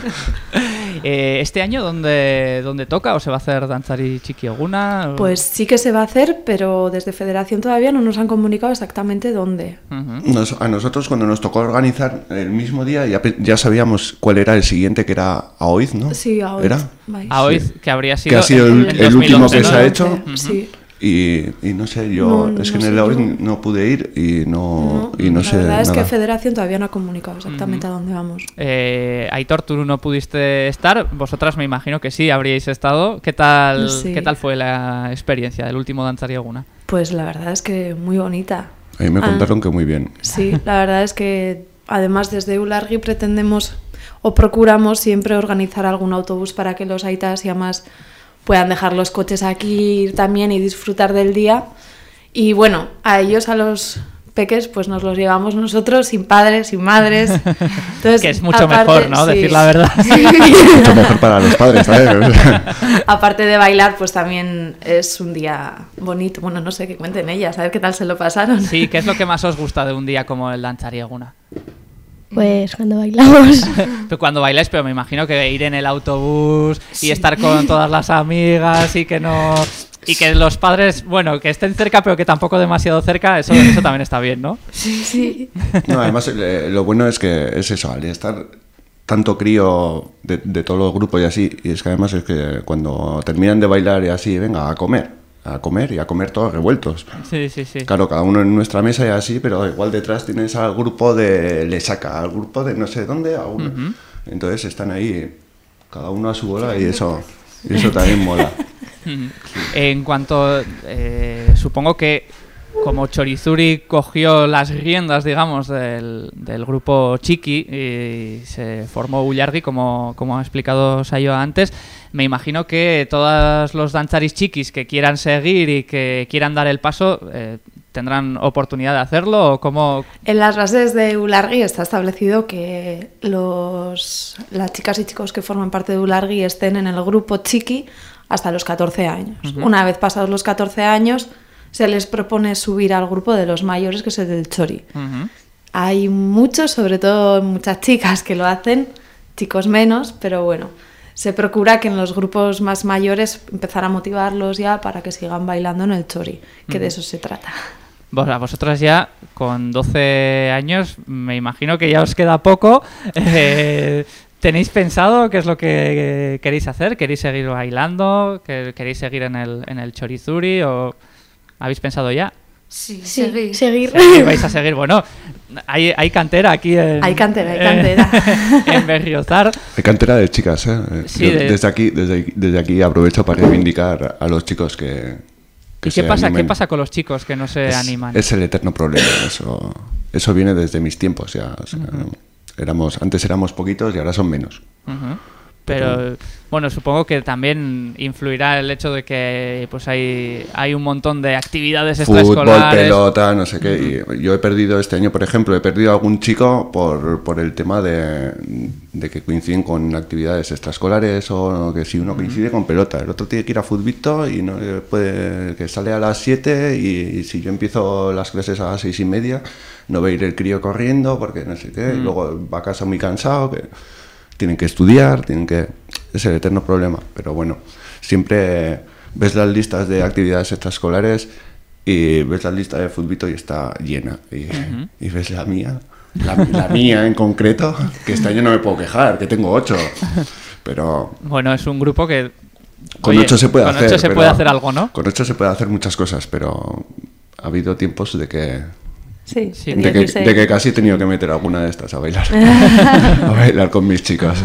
Eh, ¿Este año dónde, dónde toca? ¿O se va a hacer Danzari Chiquioguna? O- Pues sí que se va a hacer, pero desde Federación todavía no nos han comunicado exactamente dónde. Nos- a nosotros cuando nos tocó organizar el mismo día ya, ya sabíamos cuál era el siguiente, que era Aoiz, ¿no? Sí, a hoy. ¿Era? vais. A hoy, Sí. que habría sido, Que ha sido el- último 2011, que ¿no? se ha hecho. Sí. Y, y no sé, yo No, es que no en el yo- no pude ir y no, y no la sé verdad es que nada. Federación todavía no ha comunicado exactamente a dónde vamos. Eh, Aitor, tú no pudiste estar, vosotras me imagino que sí habríais estado. ¿Qué tal, Sí. ¿qué tal fue la experiencia del último Danzarioguna? Pues la verdad es que muy bonita. A mí me Ah. contaron que muy bien. Sí, la verdad es que además desde Eulargi pretendemos o procuramos siempre organizar algún autobús para que los aitas y amas puedan dejar los coches aquí también y disfrutar del día. Y bueno, a ellos, a los peques, pues nos los llevamos nosotros sin padres, sin madres. Entonces, Que es mucho aparte- mejor, ¿no? sí. Decir la verdad. Mucho mejor para los padres, ¿sabes? Aparte de bailar, pues también es un día bonito. Bueno, no sé qué cuenten ellas, a ver qué tal se lo pasaron. Sí, ¿qué es lo que más os gusta de un día como el Danzarioguna? Pues cuando bailamos. Pero Cuando bailáis, pero me imagino que ir en el autobús y estar con todas las amigas y que no... Y que los padres, bueno, que estén cerca, pero que tampoco demasiado cerca, eso, eso también está bien, ¿no? Sí, sí. No, además eh, lo bueno es que es eso, al estar tanto crío de, de todos los grupos y así, y es que además es que cuando terminan de bailar y así, venga, a comer, a comer y a comer todos revueltos. Sí, sí, sí. Claro, cada uno en nuestra mesa y así, pero igual detrás tienes al grupo de Le Saca, al grupo de no sé dónde, a uno. Entonces están ahí, cada uno a su bola y eso, y eso también mola. En cuanto, eh, supongo que como Chorizuri cogió las riendas, digamos, del, del grupo Chiqui y se formó Ullargi, como, como ha explicado Sayo antes, me imagino que todos los danzaris chiquis que quieran seguir y que quieran dar el paso, eh, tendrán oportunidad de hacerlo o cómo... En las bases de Ulargui está establecido que los, las chicas y chicos que forman parte de Ulargui estén en el grupo chiqui hasta los 14 años. Una vez pasados los 14 años, se les propone subir al grupo de los mayores, que es el del Chori. Hay muchos, sobre todo muchas chicas que lo hacen, chicos menos, pero bueno, se procura que en los grupos más mayores empezar a motivarlos ya para que sigan bailando en el Chori, que de eso se trata. Vos- a vosotras ya con 12 años me imagino que ya os queda poco. Eh, ¿Tenéis pensado qué es lo que queréis hacer? ¿Queréis seguir bailando? ¿Que- ¿Queréis seguir en el, en el chorizuri? ¿O habéis pensado ya? Sí, Sí, seguir. seguir. Sí, vais a seguir. Bueno, hay, hay cantera aquí en... Hay cantera, hay cantera. en Berriozar. Hay cantera de chicas, ¿eh? Sí, yo de- Desde, aquí, desde, desde aquí aprovecho para reivindicar a los chicos que... que ¿Y qué se pasa, qué pasa con los chicos que no se es, animan? Es el eterno problema. Eso, eso viene desde mis tiempos ya. o sea, éramos, antes éramos poquitos y ahora son menos. Ujú. Pero bueno, supongo que también influirá el hecho de que pues hay, hay un montón de actividades Fútbol, extraescolares. pelota, no sé qué. Y yo he perdido este año, por ejemplo, he perdido a algún chico por, por el tema de, de que coinciden con actividades extraescolares o que si uno coincide con pelota, el otro tiene que ir a fútbol y no eh, puede, que sale a las 7 y, si yo empiezo las clases a las seis y media, no va a ir el crío corriendo porque no sé qué, y luego va a casa muy cansado, que tienen que estudiar, tienen que... Es el eterno problema, pero bueno, siempre ves las listas de actividades extraescolares y ves la lista de fútbol y está llena. Y, y ves la mía, la, la mía en concreto, que este año no me puedo quejar, que tengo ocho. Pero Bueno, es un grupo que... con oye, ocho se puede con hacer. ocho se puede hacer algo, ¿no? Con ocho se puede hacer muchas cosas, pero ha habido tiempos de que Sí, Sí. de que, 16. de que casi he tenido que meter alguna de estas a bailar. a bailar con mis chicas.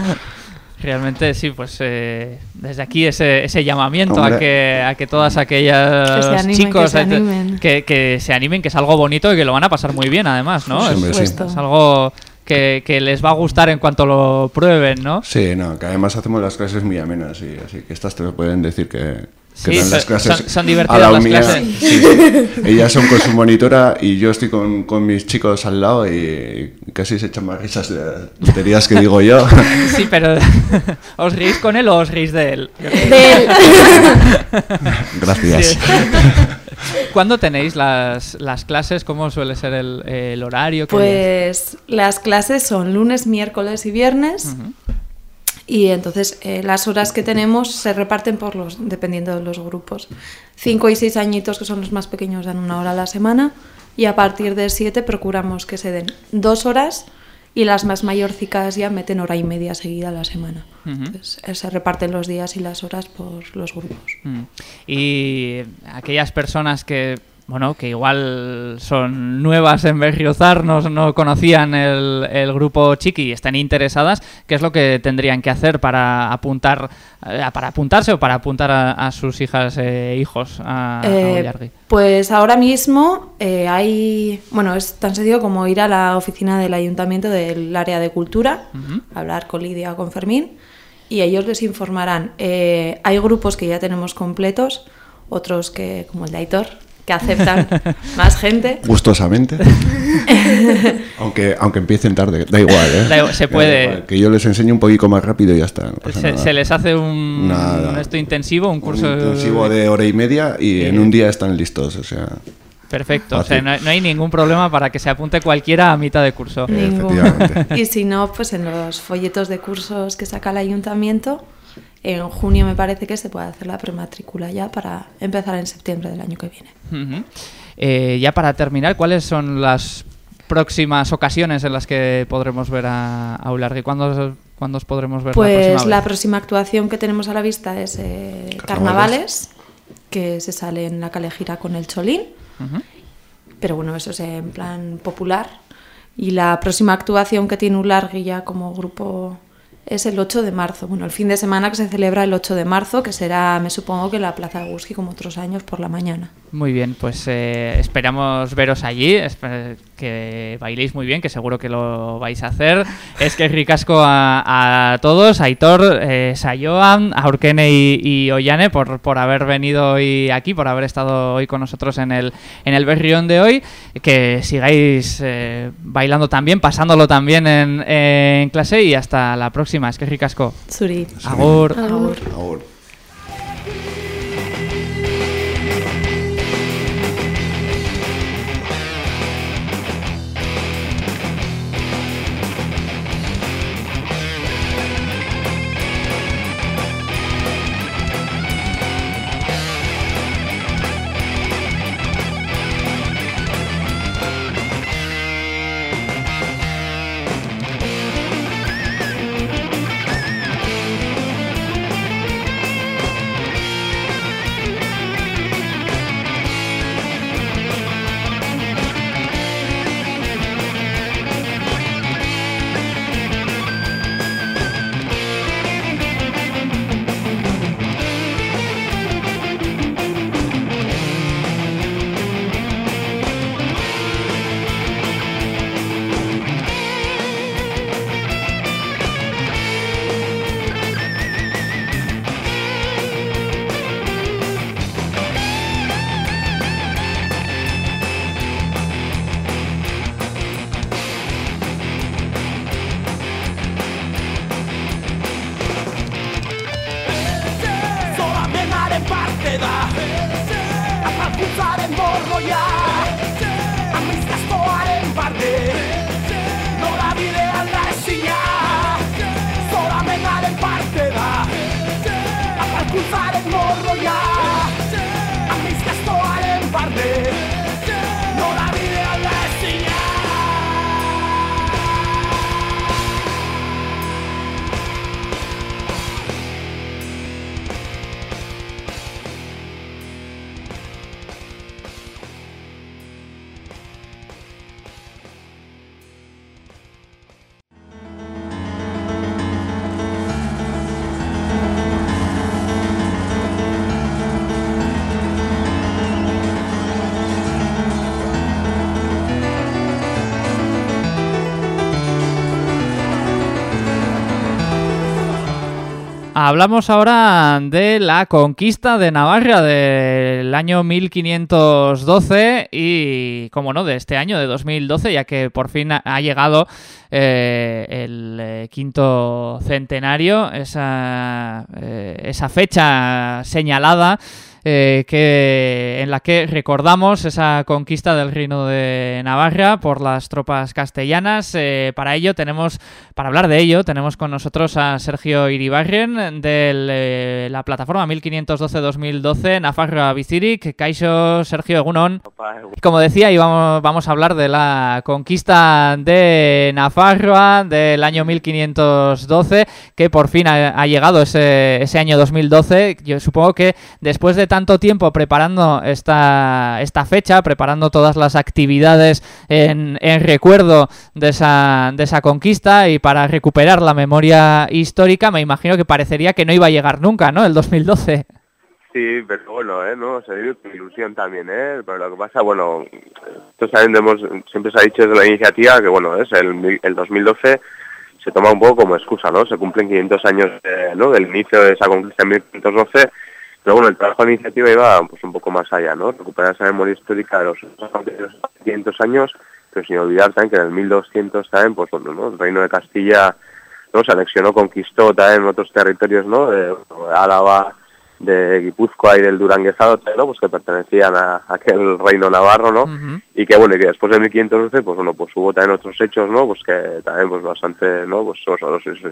Realmente sí, pues eh, desde aquí ese, ese llamamiento a que, a que todas aquellas Que se animen, chicos que se animen. que- que se animen, que es algo bonito y que lo van a pasar muy bien además, ¿no? Sí, es, sí. algo que, que les va a gustar en cuanto lo prueben, ¿no? Sí, no, que además hacemos las clases muy amenas y así que estas te lo pueden decir que, que Sí, dan las son- clases son- son a divertidas la las unidad. clases. Sí, sí. Ellas son con su monitora y yo estoy con, con mis chicos al lado y casi se echan más risas de las tonterías que digo yo. Sí, pero ¿os reís con él o os reís de él? De él. Gracias. Sí. ¿Cuándo tenéis las, las clases? ¿Cómo suele ser el, el horario? Pues las clases son lunes, miércoles y viernes. Y entonces eh, las horas que tenemos se reparten por los, dependiendo de los grupos. Cinco y seis añitos, que son los más pequeños, dan una hora a la semana. Y a partir de siete procuramos que se den dos horas y las más mayorcicas ya meten hora y media seguida a la semana. Entonces, eh, se reparten los días y las horas por los grupos. Y aquellas personas que, bueno, que igual son nuevas en Berriozar, no, no conocían el, el grupo Chiqui y están interesadas, ¿qué es lo que tendrían que hacer para apuntar, eh, para apuntarse o para apuntar a, a sus hijas e hijos a, Eh, pues ahora mismo eh, hay, bueno, es tan sencillo como ir a la oficina del ayuntamiento del área de cultura, hablar con Lidia o con Fermín, y ellos les informarán. Eh, hay grupos que ya tenemos completos, otros que, como el de Aitor, que aceptan más gente. Gustosamente. aunque, aunque empiecen tarde, da igual, ¿eh? Da se Da puede- igual, que yo les enseño un poquito más rápido y ya está. no pasa Se, nada. se les hace un, Nada. un esto intensivo, un curso Un intensivo de hora y media y en un día están listos, o sea, Perfecto, o sea, no, no hay ningún problema para que se apunte cualquiera a mitad de curso. Y si no, pues en los folletos de cursos que saca el ayuntamiento, en junio me parece que se puede hacer la prematrícula ya para empezar en septiembre del año que viene. Eh, ya para terminar, ¿cuáles son las próximas ocasiones en las que podremos ver a, a Ulargui? ¿Cuándo, cuándo os podremos ver la Pues próxima la vez? próxima actuación que tenemos a la vista es eh, Carnavales. Carnavales, que se sale en la calejira con el Cholín, Ujú. pero bueno, eso es en plan popular. Y la próxima actuación que tiene Ulargui ya como grupo es el 8 de marzo. Bueno, el fin de semana que se celebra el 8 de marzo, que será, me supongo que la Plaza Guski como otros años por la mañana. Muy bien, pues eh, esperamos veros allí, que bailéis muy bien, que seguro que lo vais a hacer. Es que ricasco a, a todos, a Aitor, eh, Sayoan, a Urkene y, Ollane por, por haber venido hoy aquí, por haber estado hoy con nosotros en el, en el Berrión de hoy. Que sigáis eh, bailando también, pasándolo también en, en, clase y hasta la próxima. Es que ricasco. Suri. Agur. Agur. Agur. Hablamos ahora de la conquista de Navarra del año 1512 y, como no, de este año, de 2012, ya que por fin ha llegado eh, el eh, quinto centenario, esa, eh, esa fecha señalada eh, que, en la que recordamos esa conquista del Reino de Navarra por las tropas castellanas. Eh, para ello tenemos, para hablar de ello, tenemos con nosotros a Sergio Iribarren de eh, la plataforma 1512-2012 Nafarroa Bizirik. Caixo, Sergio Egunon. Como decía, íbamos, vamos a hablar de la conquista de Nafarroa del año 1512, que por fin ha, llegado ese, ese año 2012. Yo supongo que después de tanto tiempo preparando esta, esta fecha, preparando todas las actividades en, en recuerdo de esa, de esa conquista y para recuperar la memoria histórica, me imagino que parecería que no iba a llegar nunca, ¿no? El 2012. Sí, pero bueno, ¿eh? ¿no? Se dio ilusión también, ¿eh? Pero lo que pasa, bueno, esto sabemos, siempre se ha dicho desde la iniciativa que, bueno, es el, el 2012 se toma un poco como excusa, ¿no? Se cumplen 500 años ¿no? del inicio de esa conquista en 1512 pero bueno, el trabajo de iniciativa iba pues un poco más allá, ¿no? Recuperar esa memoria histórica de los 500 años, pero sin olvidar también que en el 1200 también, pues bueno, ¿no? El Reino de Castilla ¿no? se anexionó, conquistó también otros territorios, ¿no? De, Álava, de Guipúzcoa y del Duranguesado, ¿no? Pues que pertenecían a, aquel reino navarro, ¿no? Y que bueno, y que después de 1512, pues bueno, pues hubo también otros hechos, ¿no? Pues que también pues bastante, ¿no? Pues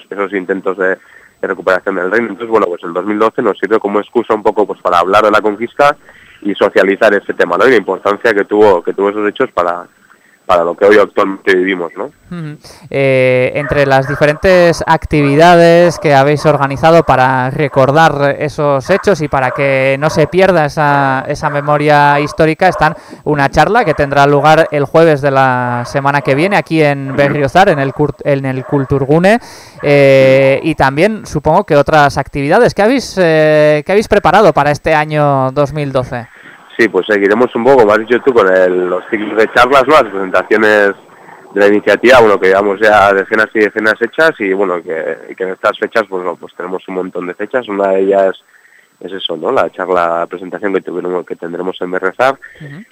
esos intentos de de recuperación del reino. Entonces, bueno, pues el 2012 nos sirve como excusa un poco pues para hablar de la conquista y socializar ese tema, ¿no? Y la importancia que tuvo que tuvo esos hechos para para lo que hoy actualmente vivimos, ¿no? Eh, entre las diferentes actividades que habéis organizado para recordar esos hechos y para que no se pierda esa, esa memoria histórica están una charla que tendrá lugar el jueves de la semana que viene aquí en Berriozar, en el, en el Culturgune, eh, y también supongo que otras actividades. ¿Qué habéis, eh, ¿qué habéis preparado para este año 2012? Sí, pues seguiremos un poco, como has dicho tú, con los ciclos de charlas, ¿no? las presentaciones de la iniciativa, bueno, que llevamos ya decenas y decenas hechas y bueno, que, en estas fechas pues, pues tenemos un montón de fechas. Una de ellas es eso, ¿no? La charla, la presentación que, tuvimos, que tendremos en Berrezar.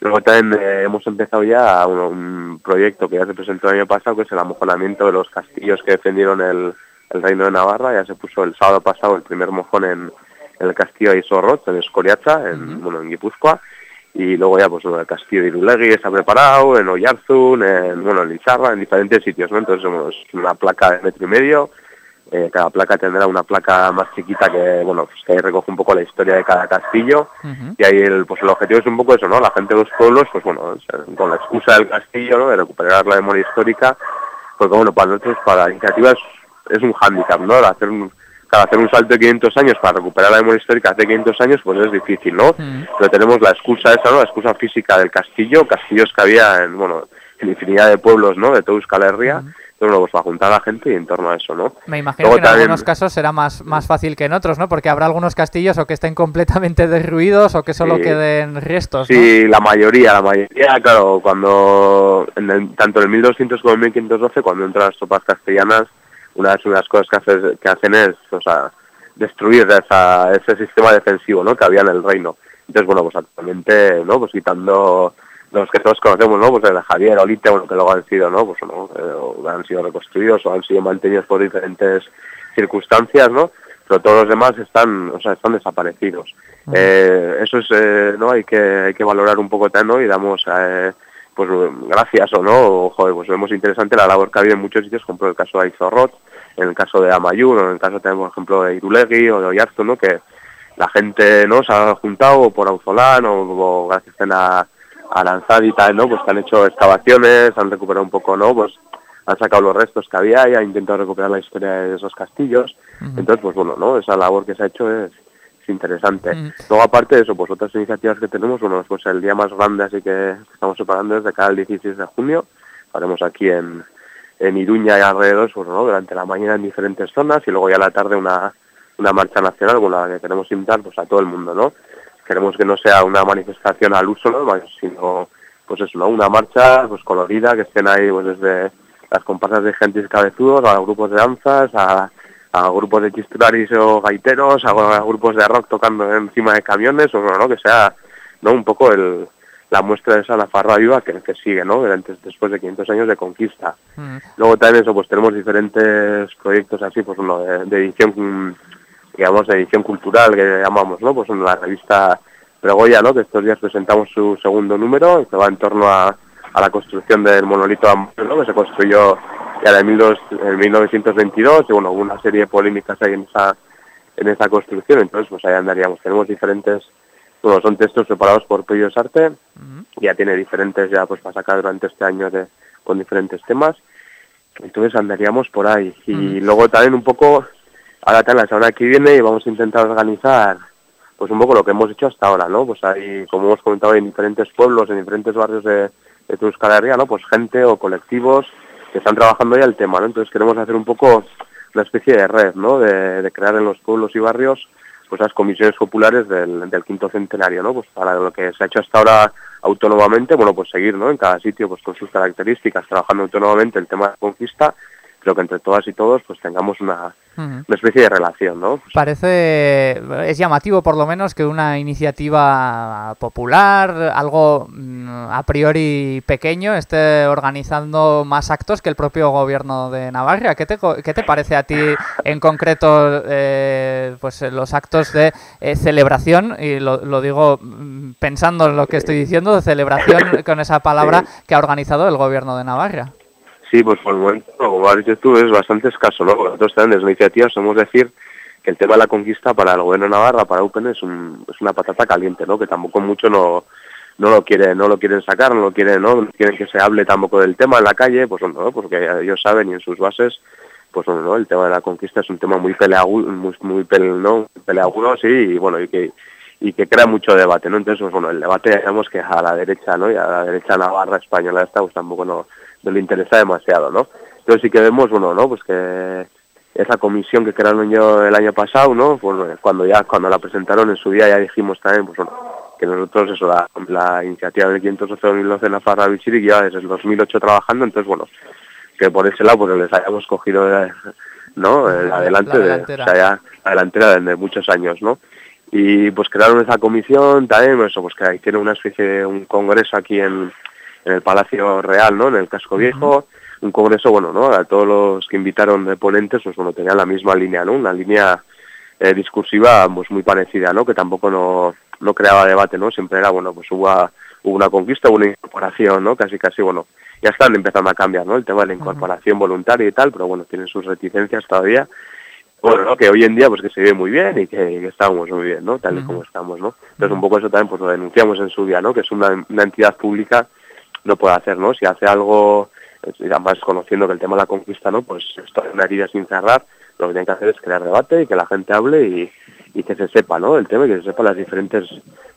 Luego también eh, hemos empezado ya un proyecto que ya se presentó el año pasado, que es el amojonamiento de los castillos que defendieron el, Reino de Navarra. Ya se puso el sábado pasado el primer mojón en, el castillo de Isorrot, en Escoriacha, en, bueno, en Guipúzcoa y luego ya pues el castillo de Irulegui está preparado, en Oyarzun, en, bueno, en Lizarra, en diferentes sitios, ¿no? Entonces somos una placa de metro y medio, eh, cada placa tendrá una placa más chiquita que, bueno, pues que recoge un poco la historia de cada castillo y ahí el, pues el objetivo es un poco eso, ¿no? La gente de los pueblos, pues bueno, con la excusa del castillo, ¿no? De recuperar la memoria histórica, porque bueno, para nosotros, para la iniciativa es, un hándicap, ¿no? hacer un, cada hacer un salto de 500 años para recuperar la memoria histórica hace 500 años, pues es difícil, ¿no? Mm. Pero tenemos la excusa esa, ¿no? La excusa física del castillo, castillos que había en, bueno, en infinidad de pueblos, ¿no? De toda Euskal Herria. Mm. Entonces, bueno, pues para juntar a la gente y en torno a eso, ¿no? Me imagino que en algunos casos será más, más fácil que en otros, ¿no? Porque habrá algunos castillos o que estén completamente derruidos o que solo queden restos, ¿no? Sí, la mayoría, la mayoría, claro, cuando, en tanto en el 1200 como en el 1512, cuando entran las tropas castellanas, una de las cosas que, que hacen es, o sea, destruir esa, ese sistema defensivo, ¿no? Que había en el reino. Entonces, bueno, pues actualmente, ¿no? Pues quitando los que todos conocemos, ¿no? Pues el Javier, Olite, bueno, que luego han sido, ¿no? Pues no, eh, han sido reconstruidos o han sido mantenidos por diferentes circunstancias, ¿no? Pero todos los demás están, o sea, están desaparecidos. Eh, eso es, eh, ¿no? Hay que, hay que valorar un poco también, ¿no? Y damos, pues gracias o no, joder, pues vemos interesante la labor que ha habido en muchos sitios, como el caso de Aizorrot, en el caso de Amayur, o en el caso también, por ejemplo, de Irulegui o de Oyarzo, ¿no? Que la gente, ¿no? Se ha juntado por Auzolán o, gracias a, a Lanzadita, ¿no? Pues que han hecho excavaciones, han recuperado un poco, ¿no? Pues han sacado los restos que había y han intentado recuperar la historia de esos castillos. Entonces, pues bueno, ¿no? Esa labor que se ha hecho es, interesante. Luego, aparte de eso, pues otras iniciativas que tenemos, bueno, pues el día más grande así que estamos preparando es de cada el 16 de junio. Haremos aquí en, en Iruña y alrededor, ¿no? durante la mañana en diferentes zonas y luego ya a la tarde una, una marcha nacional con la que queremos invitar pues, a todo el mundo. ¿no? Queremos que no sea una manifestación al uso, ¿no? sino pues eso, ¿no? una marcha pues colorida, que estén ahí pues, desde las comparsas de gente y cabezudos, a grupos de danzas, a, a grupos de chisturaris o gaiteros, a, grupos de rock tocando encima de camiones, o no, que sea no un poco el, la muestra de esa Nafarra viva que, que sigue, ¿no? después de 500 años de conquista. Mm. Luego también eso, pues tenemos diferentes proyectos así, pues uno de, edición, digamos, de edición cultural que llamamos, ¿no? Pues en la revista Pregoya, ¿no? Que estos días presentamos su segundo número, que va en torno a, a la construcción del monolito ¿no? Que se construyó ya en, en 1922 y bueno, hubo una serie de polémicas ahí en esa, en esa construcción, entonces pues ahí andaríamos. Tenemos diferentes bueno, son textos preparados por Pello Arte, ya tiene diferentes ya pues para sacar durante este año de, con diferentes temas, entonces andaríamos por ahí. Y luego también un poco, ahora también la semana que viene y vamos a intentar organizar pues un poco lo que hemos hecho hasta ahora, ¿no? Pues hay, como hemos comentado, en diferentes pueblos, en diferentes barrios de, de Euskal ¿no? Pues gente o colectivos que están trabajando ya el tema, ¿no? Entonces queremos hacer un poco una especie de red, ¿no? de crear en los pueblos y barrios pues las comisiones populares del, del, quinto centenario, ¿no? Pues para lo que se ha hecho hasta ahora autónomamente, bueno, pues seguir, ¿no? En cada sitio, pues con sus características, trabajando autónomamente el tema de conquista, que entre todas y todos, pues tengamos una, una especie de relación, ¿no? Parece, es llamativo por lo menos que una iniciativa popular, algo mm, a priori pequeño, esté organizando más actos que el propio gobierno de Navarra. ¿Qué te, qué te parece a ti en concreto eh, pues los actos de eh, celebración, y lo, lo, digo mm, pensando en lo que estoy diciendo, de celebración con esa palabra que ha organizado el gobierno de Navarra? Sí, pues por el momento, como has dicho tú, es bastante escaso, ¿no? Nosotros también desde la iniciativa somos decir que el tema de la conquista para el gobierno de Navarra, para UPN, es, un, es una patata caliente, ¿no? Que tampoco mucho no, no lo quieren, no lo quieren sacar, no lo quieren, no, quieren que se hable tampoco del tema en la calle, pues bueno, porque ellos saben y en sus bases, pues bueno, ¿no? el tema de la conquista es un tema muy peleagudo, muy, muy ¿no? peleagudo, sí, y bueno, y que y que crea mucho debate, ¿no? Entonces, pues, bueno, el debate sabemos que a la derecha, ¿no? Y a la derecha navarra española esta, pues tampoco no, no le interesa demasiado, ¿no? Entonces sí que vemos, bueno, ¿no? Pues que esa comisión que crearon yo el año pasado, ¿no? Pues cuando ya, cuando la presentaron en su día ya dijimos también, pues bueno, que nosotros eso, la, la iniciativa del 512-2012 en la Farra Bichiri ya desde el 2008 trabajando, entonces bueno, que por ese lado pues les hayamos cogido, eh, ¿no? El adelante, de, o sea, ya, la delantera de muchos años, ¿no? y pues crearon esa comisión también eso pues que hicieron una especie de un congreso aquí en, en el Palacio Real no en el casco viejo. Un congreso bueno no a todos los que invitaron de ponentes pues bueno tenían la misma línea no una línea eh, discursiva pues muy parecida no que tampoco no no creaba debate no siempre era bueno pues hubo, hubo una conquista hubo una incorporación no casi casi bueno ya están empezando a cambiar no el tema de la incorporación voluntaria y tal pero bueno tienen sus reticencias todavía. Bueno, que hoy en día pues que se vive muy bien y que, estamos muy bien, ¿no? Tal y como estamos, ¿no? Entonces un poco eso también pues lo denunciamos en su día, ¿no? Que es una, entidad pública no puede hacer, ¿no? Si hace algo, además conociendo que el tema de la conquista, ¿no? Pues esto es una herida sin cerrar, lo que tiene que hacer es crear debate y que la gente hable y, y que se sepa, ¿no? El tema y que se sepa las diferentes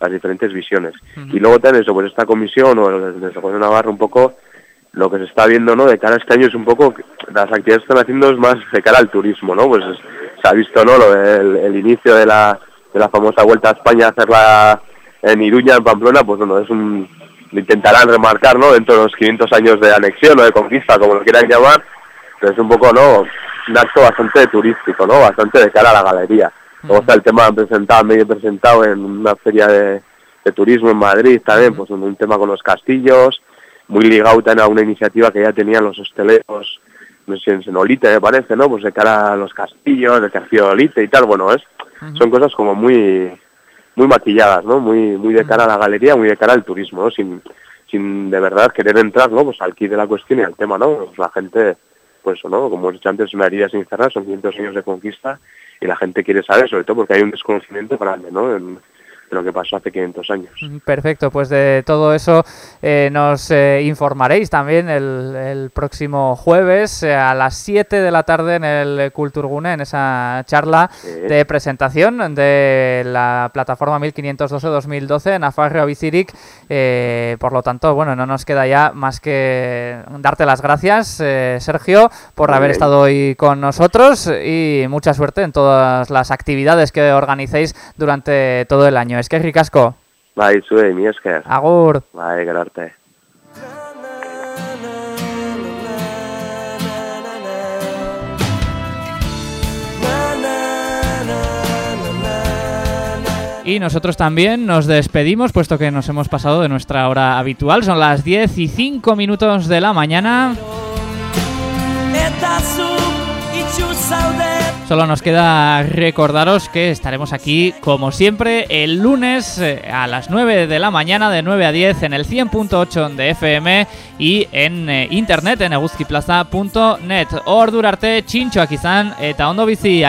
las diferentes visiones. Y luego también eso, pues esta comisión o desde de Navarra un poco lo que se está viendo no de cara a este año es un poco las actividades que están haciendo es más de cara al turismo no pues se ha visto no lo el, inicio de la de la famosa vuelta a España hacerla en Iruña en Pamplona pues bueno es un intentarán remarcar no dentro de los 500 años de anexión o de conquista como lo quieran llamar pero es un poco no un acto bastante turístico no bastante de cara a la galería. Luego está el tema presentado medio presentado en una feria de, de turismo en Madrid también pues un tema con los castillos muy ligado también a una iniciativa que ya tenían los hosteleros, no sé si en Senolite me parece, ¿no? Pues de cara a los castillos, de Castillo y tal, bueno, es son cosas como muy muy maquilladas, ¿no? Muy muy de cara a la galería, muy de cara al turismo, ¿no? Sin, sin de verdad querer entrar, ¿no? Pues al kit de la cuestión y al tema, ¿no? Pues la gente, pues ¿no? Como he dicho antes, una herida sin cerrar, son 500 años de conquista y la gente quiere saber, sobre todo porque hay un desconocimiento grande, ¿no? En, lo que pasó hace 500 años. Mm, perfecto, pues de todo eso eh, nos eh, informaréis también el, próximo jueves eh, a las 7 de la tarde en el Culturgune, en esa charla de presentación de la plataforma 1512-2012 en Afarrio Biciric. por lo tanto, bueno, no nos queda ya más que darte las gracias, Sergio, por haber estado hoy con nosotros y mucha suerte en todas las actividades que organicéis durante todo el año. Es que ricasco. Bai, zue, mi esker. Agur. Bai, gero arte. Y nosotros también nos despedimos, puesto que nos hemos pasado de nuestra hora habitual. Son las 10 y 5 minutos de la mañana. Solo nos queda recordaros que estaremos aquí, como siempre, el lunes eh, a las 9 de la mañana, de 9 a 10, en el 100.8 de FM y en eh, internet, en eguzkiplaza.net. Ordurarte, chincho, izan, eta ondo bizi!